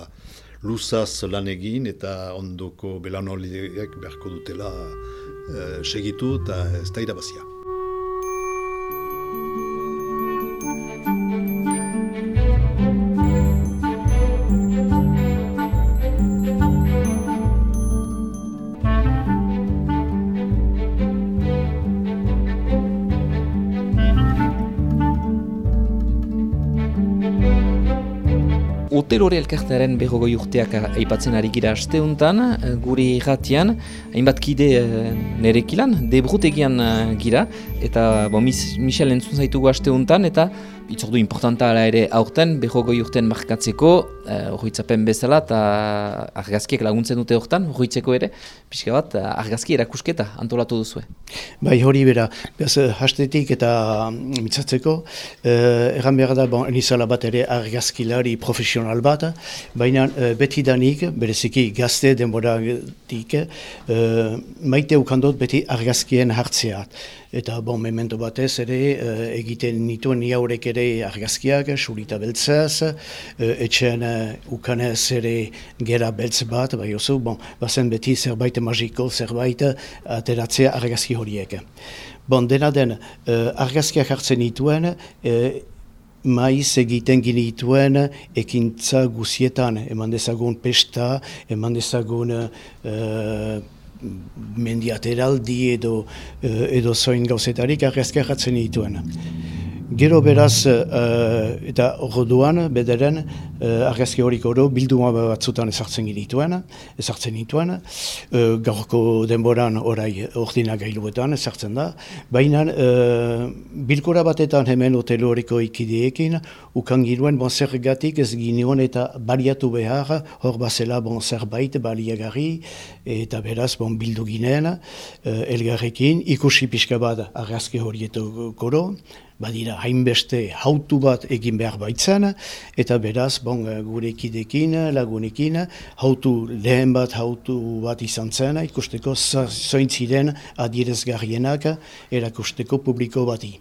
luzaz lan egin, eta ondoko belanoliek beharko dutela uh, segitu, eta ez da irabazia. Hotelore elkartearen berrogoi urteak aipatzen ari gira asteuntan, gure irratian, hainbat kide nerekilan, debrutegian gira, eta bo, Michel entzun zaitugu asteuntan, eta itzordu importanta ala ere aurten, berrogoi urtean markatzeko, horretzapen bezala, eta argazkiek laguntzen dute horretan, horretzeko ere, pixka bat, argazki erakusketa antolatu duzue. Bai, hori bera, bez, hastetik eta mitzatzeko, eh, erran behar da, bon, nizala bat ere argazkilari profesional bat, baina eh, beti danik, bereziki gazte denboratik, eh, maite ukandot beti argazkien hartzeat. Eta bon, memento batez ere, eh, egiten nituen niaurek ere argazkiak, surita beltzaz, eh, etxean eh, ukanez ere gera beltz bat, bai oso, bon, bazen beti zerbait magiko, zerbait ateratzea argazki horiek. Bon, dena den, argazkiak hartzen nituen, maiz egiten ginituen ekintza guzietan, eman dezagun pesta, eman dezagun uh, mendiateraldi edo, edo zoin gauzetarik argazkiak hartzen nituen. Gero beraz, uh, eta orduan, bederen, uh, argazki horik oro, bilduma batzutan ezartzen genituen, ezartzen nituen, uh, gaurko denboran orai ordina gailuetan ezartzen da, baina uh, bilkora batetan hemen hotel horiko ikideekin, ukan ginuen bon zergatik ez ginuen eta baliatu behar, hor bazela bon zerbait baliagarri, eta beraz bon bildu ginen, uh, elgarrekin, ikusi pixka bat argazki horieto koro, badira hainbeste hautu bat egin behar baitzen, eta beraz, bon, gure ekidekin, lagunekin, hautu lehen bat hautu bat izan zen, ikusteko zointziren adierezgarrienak erakusteko publiko bati.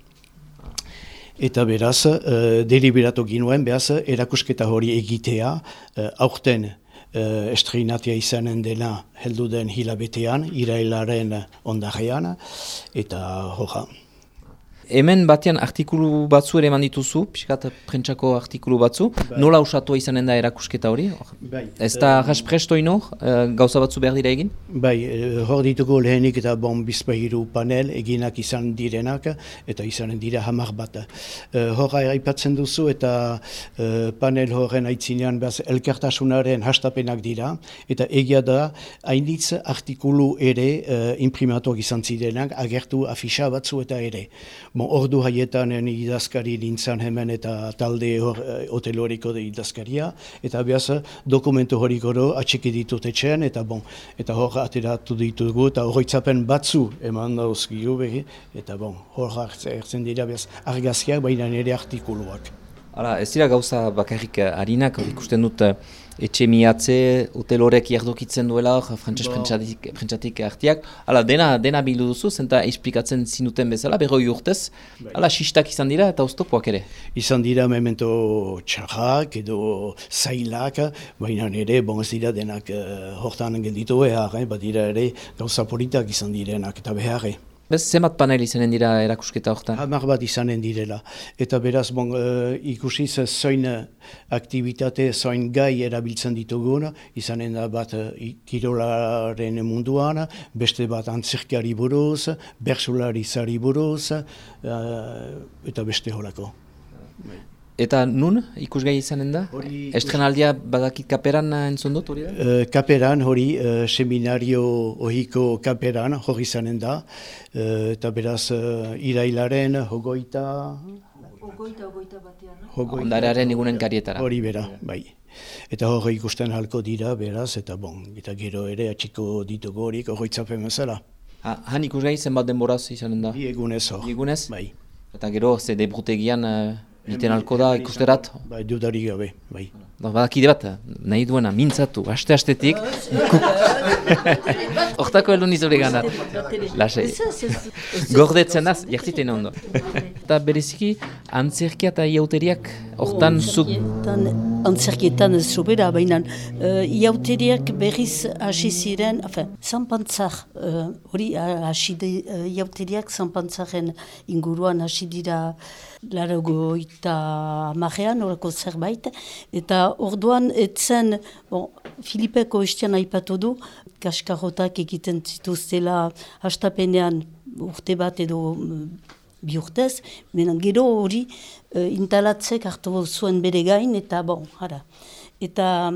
Eta beraz, uh, deliberatu ginuen, beraz, erakusketa hori egitea, uh, aurten uh, estreinatia izanen dena heldu den hilabetean, irailaren ondarean, eta hoja. Hemen batean artikulu batzu ere eman dituzu, pixkat prentsako artikulu batzu, bai. nola usatua izanen da erakusketa hori? Bai. Ez da jas presto ino, eh, gauza batzu behar dira egin? Bai, eh, hor ditugu lehenik eta bon bizpahiru panel eginak izan direnak, eta izanen dira hamar bat. Uh, hor aipatzen duzu eta panel horren aitzinean behaz elkartasunaren hastapenak dira, eta egia da, hainitz artikulu ere uh, imprimatuak izan zirenak, agertu afisa batzu eta ere. Bon, ordu haietan ni idazkari nintzen hemen eta talde hor, eh, hotel horiko de idazkaria, eta behaz dokumentu horik oro atxiki ditut etxean, eta bon, eta hor ateratu ditugu, eta horretzapen batzu eman dauzkigu eta bon, hor hartzen dira behaz argazkiak, baina nire artikuluak. Hala, ez dira gauza bakarrik harinak, ikusten dut eh, etxe miatze, hotel horrek jardokitzen duela, frantses prentsatik hartiak. Hala, dena, dena bildu duzu, zenta esplikatzen zinuten bezala, berroi urtez. Bai. Hala, sistak izan dira eta oztopoak ere. Izan dira memento txarrak edo zailak, baina ere, bon ez dira denak uh, hortan gelditu behar, eh? bat dira ere gauza politak izan direnak eta behar. Eh? Bez, zemat panel izanen dira erakusketa horretan? Hamar bat izanen direla. Eta beraz, bon, uh, ikusiz, zoin aktivitate, zoin gai erabiltzen ditugun, izanen da bat uh, kirolaren munduan, beste bat antzirkari buruz, bersulari zari buruz, uh, eta beste holako. Eta nun ikusgai izanen da? Estrenaldia badakit kaperan entzun dut hori da? Uh, kaperan hori, uh, seminario ohiko kaperan hori izanen da. Uh, eta beraz uh, irailaren hogoita... Hogoita, hogoita batean. Ondarearen igunen karietara. Hori bera, bai. Eta hori ikusten halko dira, beraz, eta bon, eta gero ere atxiko ditugu horik horretzapen bezala. Ha, han ikusgai zenbat denboraz izanen da? Bi egunez hor. Bi egunez? Bai. Eta gero, ze debrutegian... Uh... Biten alko da ikusterat? Bai, dudari gabe, bai. Badakide bat, nahi duena, mintzatu, haste-hastetik. Hortako heldu nizore ganat. Lasei. Gordetzen az, jartziten ondo. Eta bereziki, antzerkia eta iauteriak, hortan zuk... Antzerkietan ez sobera, baina uh, iauteriak berriz hasi ziren, enfin, zanpantzak, uh, hori hasi uh, iauteriak zanpantzaren inguruan hasi dira laragoita amarean, horako zerbait, eta orduan etzen, bon, Filipeko estian aipatu du, kaskarrotak egiten zituztela hastapenean urte bat edo mm, bi urtez, benen gero hori uh, intalatzek hartu zuen bere gain, eta bon, hara. Eta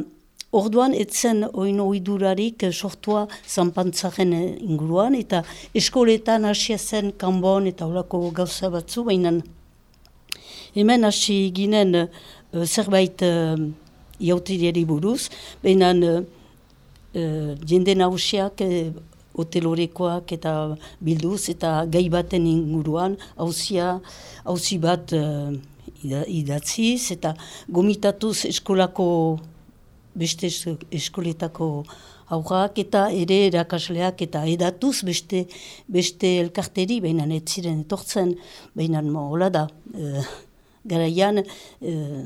orduan etzen oin oidurarik sortua zanpantzaren inguruan, eta eskoletan hasia zen kanbon eta horako gauza batzu, baina hemen hasi ginen uh, zerbait uh, iautiriari buruz, baina uh, jende nausiak hotelorekoak eta bilduz eta gai baten inguruan hauzia, hauzi bat uh, idatziz eta gomitatuz eskolako beste eskoletako aurrak eta ere erakasleak eta edatuz beste, beste elkarteri baina ez ziren etortzen baina hola da uh, garaian uh,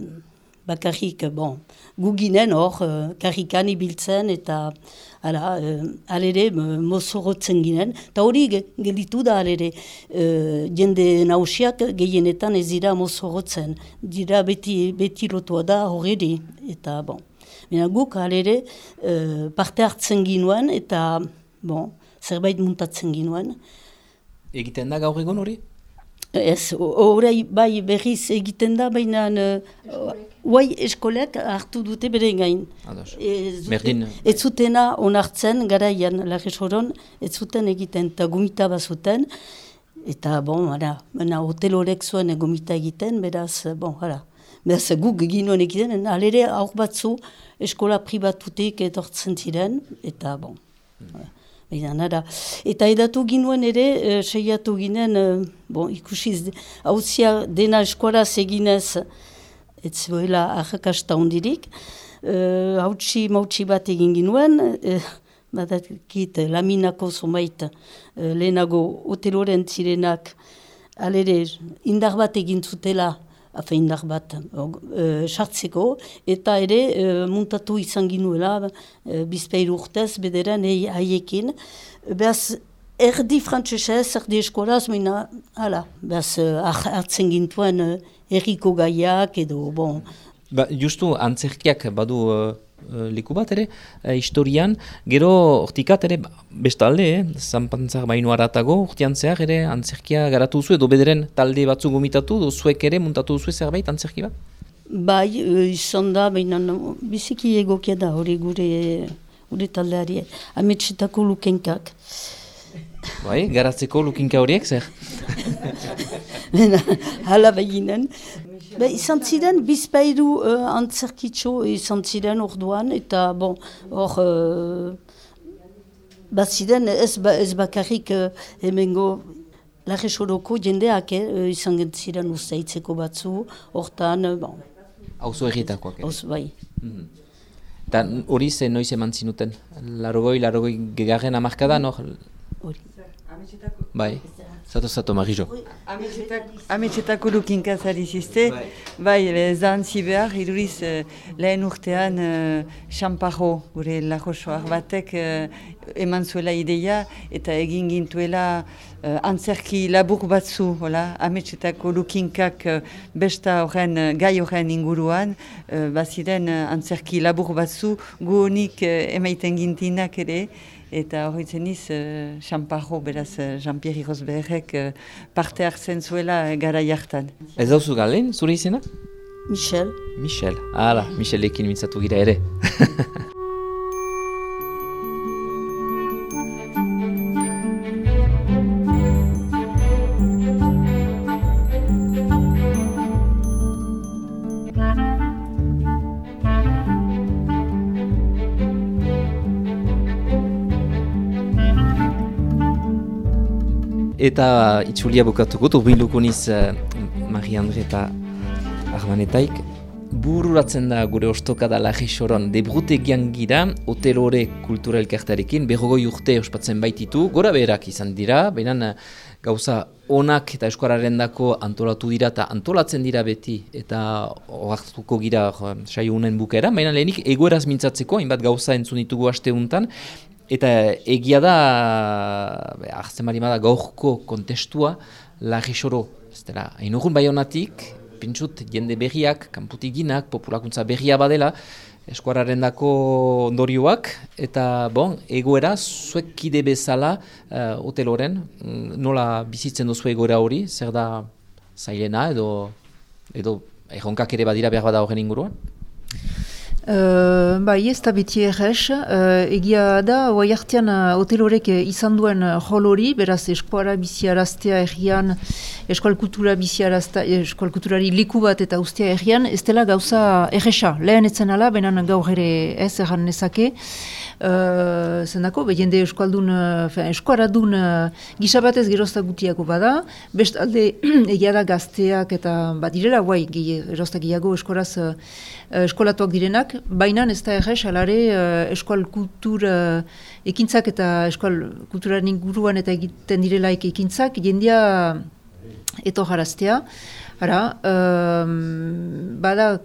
bakarrik bon, guginen hor uh, karrikan ibiltzen eta Hala, uh, alere, mozorotzen ginen. Ta hori gelitu da alere, uh, jende nausiak gehienetan ez dira mozorotzen. Dira beti, beti lotua da horredi. Eta, bon, Mena guk alere uh, parte hartzen ginuen eta, bon, zerbait muntatzen ginuen. Egiten da gaur egon hori? Ez, orai bai berriz egiten da, baina uh, eskolek hartu dute bere gain. Ez zutena onartzen garaian lagesoron, ez zuten egiten eta gomita bazuten. Eta, bon, ara, baina hotel horrek zuen gomita egiten, beraz, bon, ara. Beraz, guk egin nuen egiten, alere aur batzu eskola pribatutik etortzen ziren, eta, bon, mm. Eta edatu ginuen ere, e, seiatu ginen, e, bon, ikusiz, hauzia dena eskuara eginez, ez zuela ahakasta hondirik, e, hautsi mautsi bat egin ginuen, e, batakit, laminako zomait, e, lehenago hoteloren zirenak, alere, indar bat egin zutela, afeindar bat uh, sartzeko, eta ere uh, muntatu izan ginuela uh, bizpeiru urtez bederen haiekin. Beaz, erdi frantzesez, erdi eskolaz, mina, hala, beaz, hartzen gintuen uh, erriko gaiak edo, bon. Ba, justu, antzerkiak badu uh, liku bat ere, uh, historian, gero hortikat ere, bestalde, eh, zanpantzak baino aratago, urtean zehar ere, antzerkia garatu duzu, edo bederen talde batzu gomitatu, zuek ere muntatu duzu zerbait antzerki bat? Bai, izan da, baina biziki egokia da hori gure, gure taldeari, ametsetako lukenkak. Bai, garatzeko lukinka horiek zer? Hala behinen, Be, izan ziren, bizpairu uh, antzerkitxo izan ziren orduan, eta bon, hor, uh, bat ziren ez, ba, ez bakarrik uh, hemengo lagesoroko jendeak eh, izan ziren ustaitzeko batzu, hortan, uh, bon. Hauzo errietakoak, eh? bai. Mm hori ze noiz eman zinuten? Larogoi, larogoi gegarren amarkadan, hori? Bai. Zato, zato, Marijo. Ametxetako lukinka zari ziste, bai, bai zan zibear, iduriz eh, lehen urtean xampajo, uh, gure lajosoak batek uh, eman zuela ideia, eta egin gintuela uh, antzerki labur batzu, hola, ametxetako lukinkak uh, besta horren, gai horren inguruan, uh, baziren uh, antzerki labur batzu, gu honik uh, emaiten gintinak ere, eta hori zeniz, uh, beraz, uh, Jean-Pierre Rosberrek uh, parte hartzen zuela gara jartan. Ez dauzu galen, zure izena? Michel. Michel, hala, Michelekin mintzatu gira ere. Eta itxulia bukatuko, urbilduko niz uh, Marie-Andre eta Armanetaik. Bururatzen da gure ostoka da lahi soron debrute gira, hotelore kultura elkartarekin, berrogoi urte ospatzen baititu, gora beherak izan dira, behinan gauza onak eta eskuararen dako antolatu dira eta antolatzen dira beti, eta oartuko gira saio unen bukera, baina lehenik egoeraz mintzatzeko, hainbat gauza entzun ditugu aste untan, Eta egia da, ahzen bari da gaurko kontestua, lagri soro, ez dela, hain bai honatik, pentsut jende berriak, kanputik ginak, populakuntza berria badela, eskuararen dako ondorioak, eta bon, egoera zuek kide bezala uh, hoteloren, mm, nola bizitzen duzu egoera hori, zer da zailena edo, edo erronkak ere badira behar bada horren inguruan? Uh, bai, ez da beti errez, uh, egia da, oai hartian uh, hotel horrek izan duen hol hori, beraz eskuara biziaraztea errian, eskual kultura biziaraztea, eskual kulturari liku bat eta ustea errian, ez dela gauza erresa, lehen etzen ala, benan gaur ere ez erran nezake, uh, zendako, behende eskualdun, uh, eskuaradun uh, gisa batez gerozta gutiako bada, best alde egia da gazteak eta bat direla, guai, gerozta gehiago eskuaraz uh, eskolatuak direnak, baina ez da errez, alare uh, eskual kultur uh, ekintzak eta eskual kulturaren inguruan eta egiten direlaik ekintzak, jendia eto jaraztea. Ara, um, bada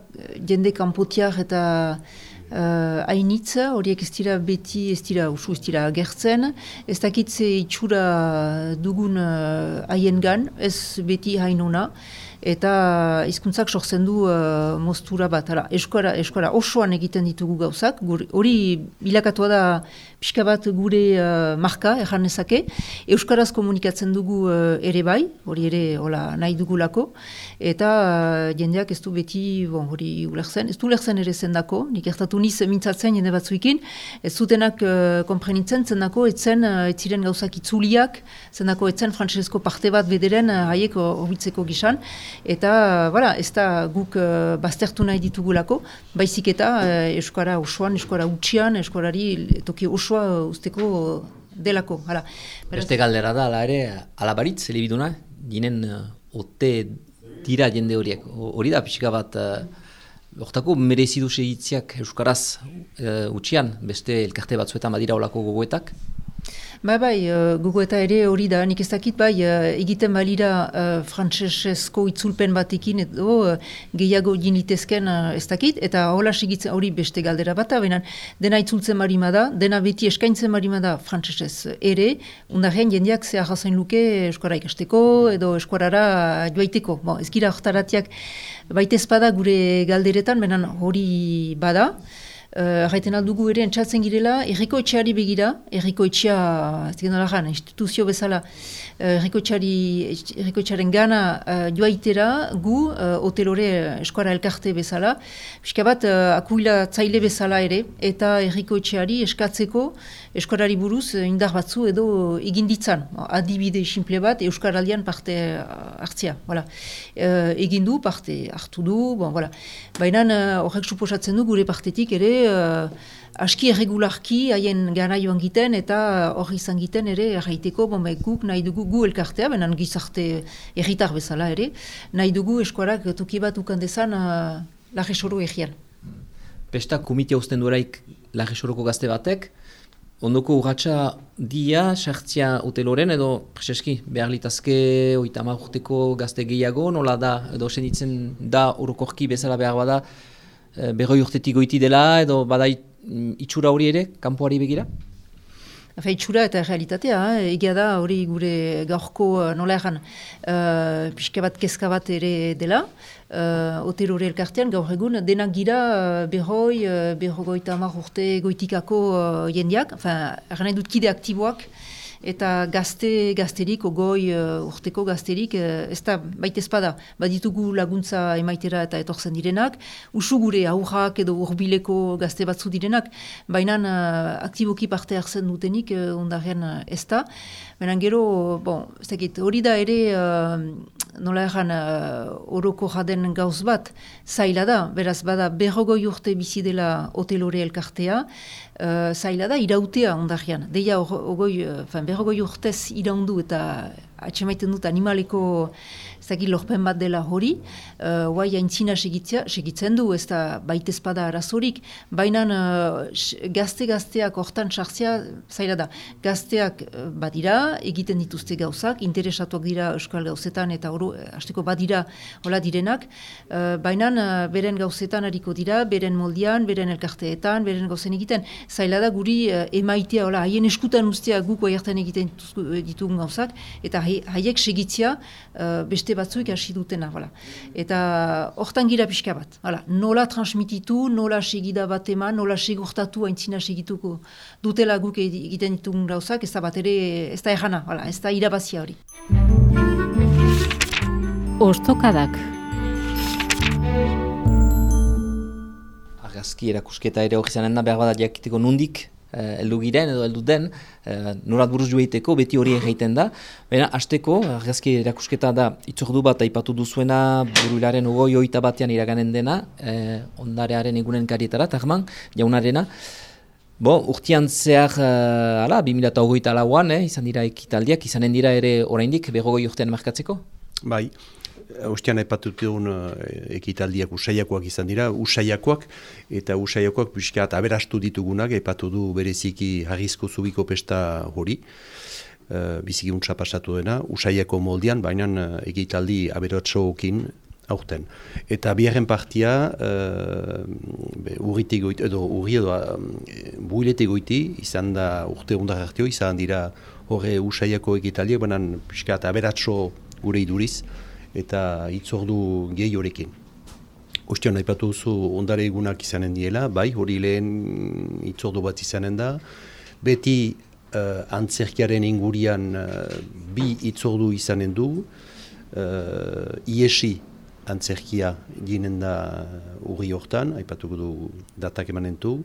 jende kanpotiak eta uh, hainitza, horiek ez dira beti, ez dira usu, ez dira agertzen, ez dakitze itxura dugun haien gan, ez beti hainona eta hizkuntzak sortzen du uh, moztura bat. Hala, eskora, eskora osoan egiten ditugu gauzak, hori bilakatua da pixka bat gure uh, marka, erran ezake. Euskaraz komunikatzen dugu uh, ere bai, hori ere hola, nahi dugulako, eta uh, jendeak ez du beti bon, hori ulerzen, ez du ulerzen ere zendako, nik ertatu niz mintzatzen jende batzuikin, ez zutenak uh, komprenitzen zendako, etzen, uh, etziren gauzak itzuliak, zendako etzen frantzesko parte bat bederen uh, haiek hobitzeko gisan, eta voilà, ez da guk uh, baztertu nahi ditugulako, baizik eta uh, eskara osoan, eskara utxian, eskarari toki osoa usteko delako. Hala. Beste galdera da, ala ere, alabaritz, elebiduna, ginen uh, ote dira jende horiek. Hori da, pixka bat, uh, Hortako merezidu segitziak Euskaraz uh, utxian, beste elkarte batzuetan badira olako gogoetak? Ba bai, uh, gugu eta ere hori da, nik ez dakit bai, uh, egiten balira uh, frantzesezko itzulpen batekin edo uh, gehiago jinitezken uh, ez dakit, eta hola segitzen hori beste galdera bat, benan dena itzultzen marima da, dena beti eskaintzen marima da frantzesez ere, undaren jendeak ze ahazain luke eskora ikasteko edo eskorara joaiteko. Bon, ez gira baita ezpada gure galderetan, benan hori bada, Erraiten uh, aldugu ere entzatzen girela, erriko etxeari begira, erriko etxea, ez dira instituzio bezala, errikoetxaren gana uh, joaitera gu, uh, hotelore eskuara elkarte bezala, pixka bat uh, akuila zaile bezala ere, eta errikoetxeari eskatzeko eskuarari buruz indar batzu edo eginditzan, adibide simple bat, euskaraldian parte hartzia. Voilà. Uh, egindu, parte hartu du, bon, voilà. baina horrek suposatzen du gure partetik ere, uh, aski erregularki haien gana joan giten eta hori izan giten ere erraiteko bomba guk nahi dugu gu elkartea, benan gizarte erritar bezala ere, nahi dugu eskuarak toki bat ukandezan uh, lagesoro egian. Pesta komitea usten dueraik lagesoroko gazte batek, ondoko urratxa dia, sartzia hoteloren edo preseski behar litazke oita urteko gazte gehiago, nola da, edo senditzen da orokorki bezala behar bada, berroi urtetik goiti dela edo badait Mm, itxura hori ere, kanpoari begira? Efe, itxura eta realitatea, eh? egia da hori gure gaurko uh, nola egan uh, pixka bat kezka bat ere dela. Uh, Oter hori elkartean gaur egun denak gira behoi, uh, behoi urte goitikako uh, jendiak, erran dut kide aktiboak, eta gazte gazterik, ogoi uh, urteko gazterik, uh, ez da, baita espada, baditugu laguntza emaitera eta etorzen direnak, usu gure aurrak edo urbileko gazte batzu direnak, baina uh, aktiboki parte hartzen dutenik uh, ondaren uh, ez da. Baina gero, bon, hori da ere, uh, nola erran, uh, oroko jaden gauz bat, zaila da, beraz bada berrogoi urte bizi dela hotelore elkartea, uh, zaila da irautea ondarian. Deia, ogoi, uh, berrogoi urtez iraundu eta atxemaiten dut animaleko zaki lorpen bat dela hori, uh, guai haintzina segitzen du, ez da baita espada arazorik, baina uh, gazte-gazteak hortan sartzea, zaila da, gazteak uh, badira, egiten dituzte gauzak, interesatuak dira euskal gauzetan eta oro, hasteko badira hola direnak, uh, baina uh, beren gauzetan hariko dira, beren moldian, beren elkarteetan, beren gauzen egiten, zaila da guri uh, emaitea, hola, haien eskutan ustea guk oiertan egiten ditugun gauzak, eta haiek segitzea, uh, beste batzuek hasi dutena, hala. Eta hortan gira pixka bat, hala. Nola transmititu, nola segida bat eman, nola segurtatu aintzina segituko dutela guk egiten ditugun gauzak, ez da bat ere, ez da errana, hala, ez da irabazia hori. Ostokadak. Argazki erakusketa ere hori zanen da behar bada jakiteko nundik heldu giren edo heldu den eh, norat buruz joiteko beti hori egiten da. Baina hasteko argazki erakusketa da itzordu bat aipatu duzuena buruilaren ugoi oita batean iraganen dena eh, ondarearen egunen karietara, tahman, jaunarena. Bo, urtean zehar, uh, ala, 2008 lauan, eh, izan dira ekitaldiak, izanen dira ere oraindik begogoi urtean markatzeko? Bai, Ostean aipatut dugun uh, ekitaldiak usaiakoak izan dira, usaiakoak eta usaiakoak piskat aberastu ditugunak aipatu du bereziki harrizko zubiko pesta hori. Uh, biziki untsa pasatu dena, usaiako moldian, baina uh, ekitaldi aberatxoekin aurten. Eta biharren partia, uh, goiti, edo urri edo uh, goiti, izan da urte ondar hartio, izan dira horre usaiako ekitaliak, baina piskat aberatxo gure iduriz, eta itzordu gehi horrekin. Ostean, nahi zu ondare egunak izanen diela, bai, hori lehen itzordu bat izanen da, beti uh, antzerkiaren ingurian uh, bi itzordu izanen du, uh, iesi antzerkia ginen da urri hortan, haipatuko du datak emanen du,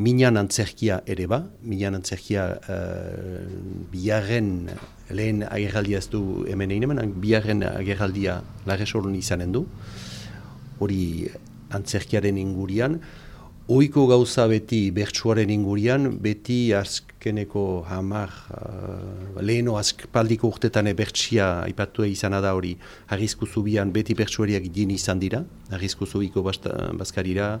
minan antzerkia ere ba, minan antzerkia uh, biharren lehen agerraldia ez du hemen egin hemen, biharren agerraldia lagesorun izanen du, hori antzerkiaren ingurian, Oiko gauza beti bertsuaren ingurian, beti azkeneko hamar, uh, leheno azkpaldiko urtetan bertsia aipatu izan da hori. Harrizko zubian beti bertsuariak din izan dira, harrizko zubiko bazkarira,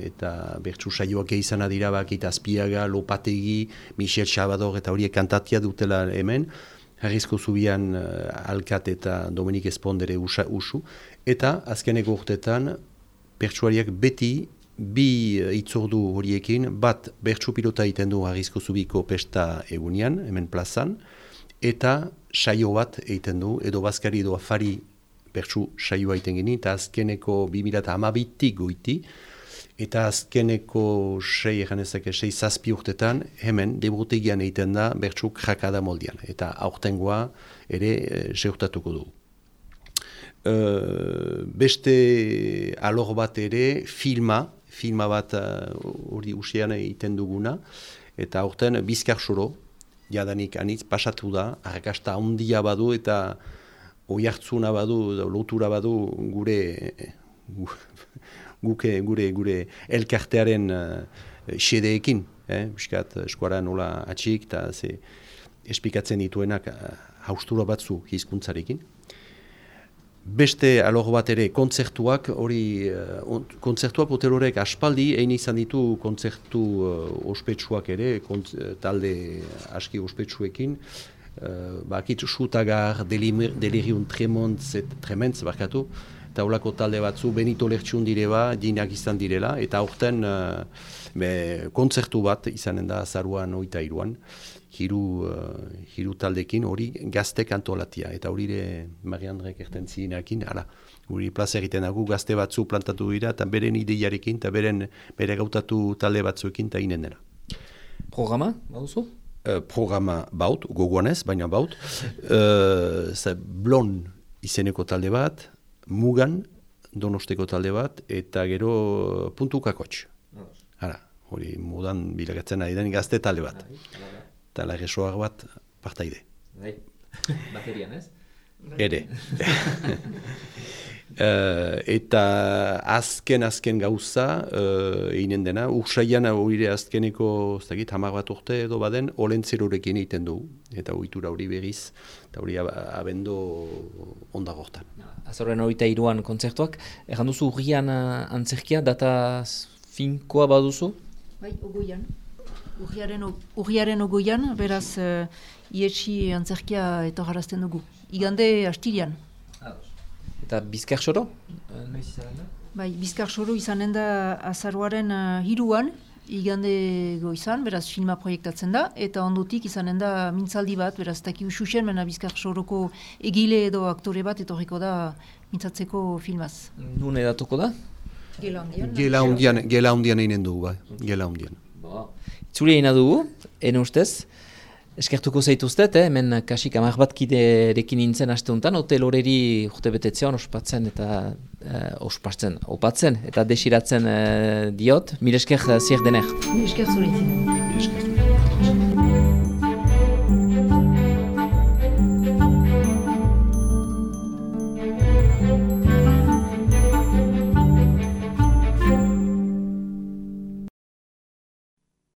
eta bertsu saioak izan dira bakit azpiaga, lopategi, Michel Chabador eta horiek kantatia dutela hemen, harrizko zubian uh, alkat eta Dominik Espondere usa, usu, eta azkeneko urtetan bertsuariak beti bi eh, itzordu horiekin, bat bertsu pilota egiten du harrizko zubiko pesta egunean, hemen plazan, eta saio bat egiten du, edo bazkari edo afari bertsu saioa egiten gini, eta azkeneko 2008 goiti, eta azkeneko sei eganezake, sei zazpi urtetan, hemen debutegian egiten da bertsu krakada moldian, eta aurtengoa ere e, du. Uh, beste alor bat ere filma, filma bat eh, hori uh, usean egiten duguna, eta aurten bizkar soro, jadanik anitz, pasatu da, arrakasta handia badu eta oi badu, lotura badu gure guke, gure gure elkartearen uh, xedeekin, eh? Biskat, eskuara nola atxik eta ze espikatzen dituenak uh, haustura batzu hizkuntzarekin. Beste alor bat ere kontzertuak, hori uh, kontzertuak hotelorek aspaldi, egin izan ditu kontzertu uh, ospetsuak ere, kontz, uh, talde aski ospetsuekin, uh, bakit sutagar, delirium tremontz, trementz, barkatu, eta holako talde batzu, benito lertxun dire ba, dinak izan direla, eta aurten uh, kontzertu bat izanen da zaruan oita iruan hiru, uh, hiru taldekin hori gazte kantolatia. Eta hori ere Mariandrek erten zineakin, ala, hori plaza egiten dugu gazte batzu plantatu dira, eta beren ideiarekin, eta beren bere gautatu talde batzuekin, eta inen dela. Programa, bauzu? Uh, programa baut, goguanez, baina baut. uh, blon izeneko talde bat, mugan donosteko talde bat, eta gero puntukakotx. Hala, hori mudan bilagatzen ari den gazte talde bat. Bai, eta lagesoak bat partaide. Bai, baterian ez? Ere. uh, eta azken azken gauza uh, eginen dena, ursaian hori azkeneko zagit, hamar bat urte edo baden, olentzerorekin egiten du, eta ohitura hori berriz, eta hori abendo ondagortan. Azorren hori eta iruan kontzertuak, erran duzu urrian uh, antzerkia, data finkoa baduzu? Bai, ogoian. Urriaren ogoian, beraz, uh, ietsi antzerkia eta garazten dugu. Igande astirian. Eta bizkar soro? Bai, bizkar soro izanen da azaruaren uh, hiruan, igande goizan, beraz filma proiektatzen da, eta ondotik izanen da mintzaldi bat, beraz taki ususen, mena bizkar soroko egile edo aktore bat etorriko da mintzatzeko filmaz. Nune datuko da? Gela handian. Gela hundian, gela hundian einen dugu, bai. Gela hundian. Itzuli egin dugu, ene ustez. Eskertuko zaituztet, eh? hemen kasik amak bat kiderekin nintzen aste honetan, hotel horreri urte betetzean ospatzen eta eh, ospatzen, opatzen eta desiratzen eh, diot. Mil esker eh, zier dener. Esker zurekin. Esker.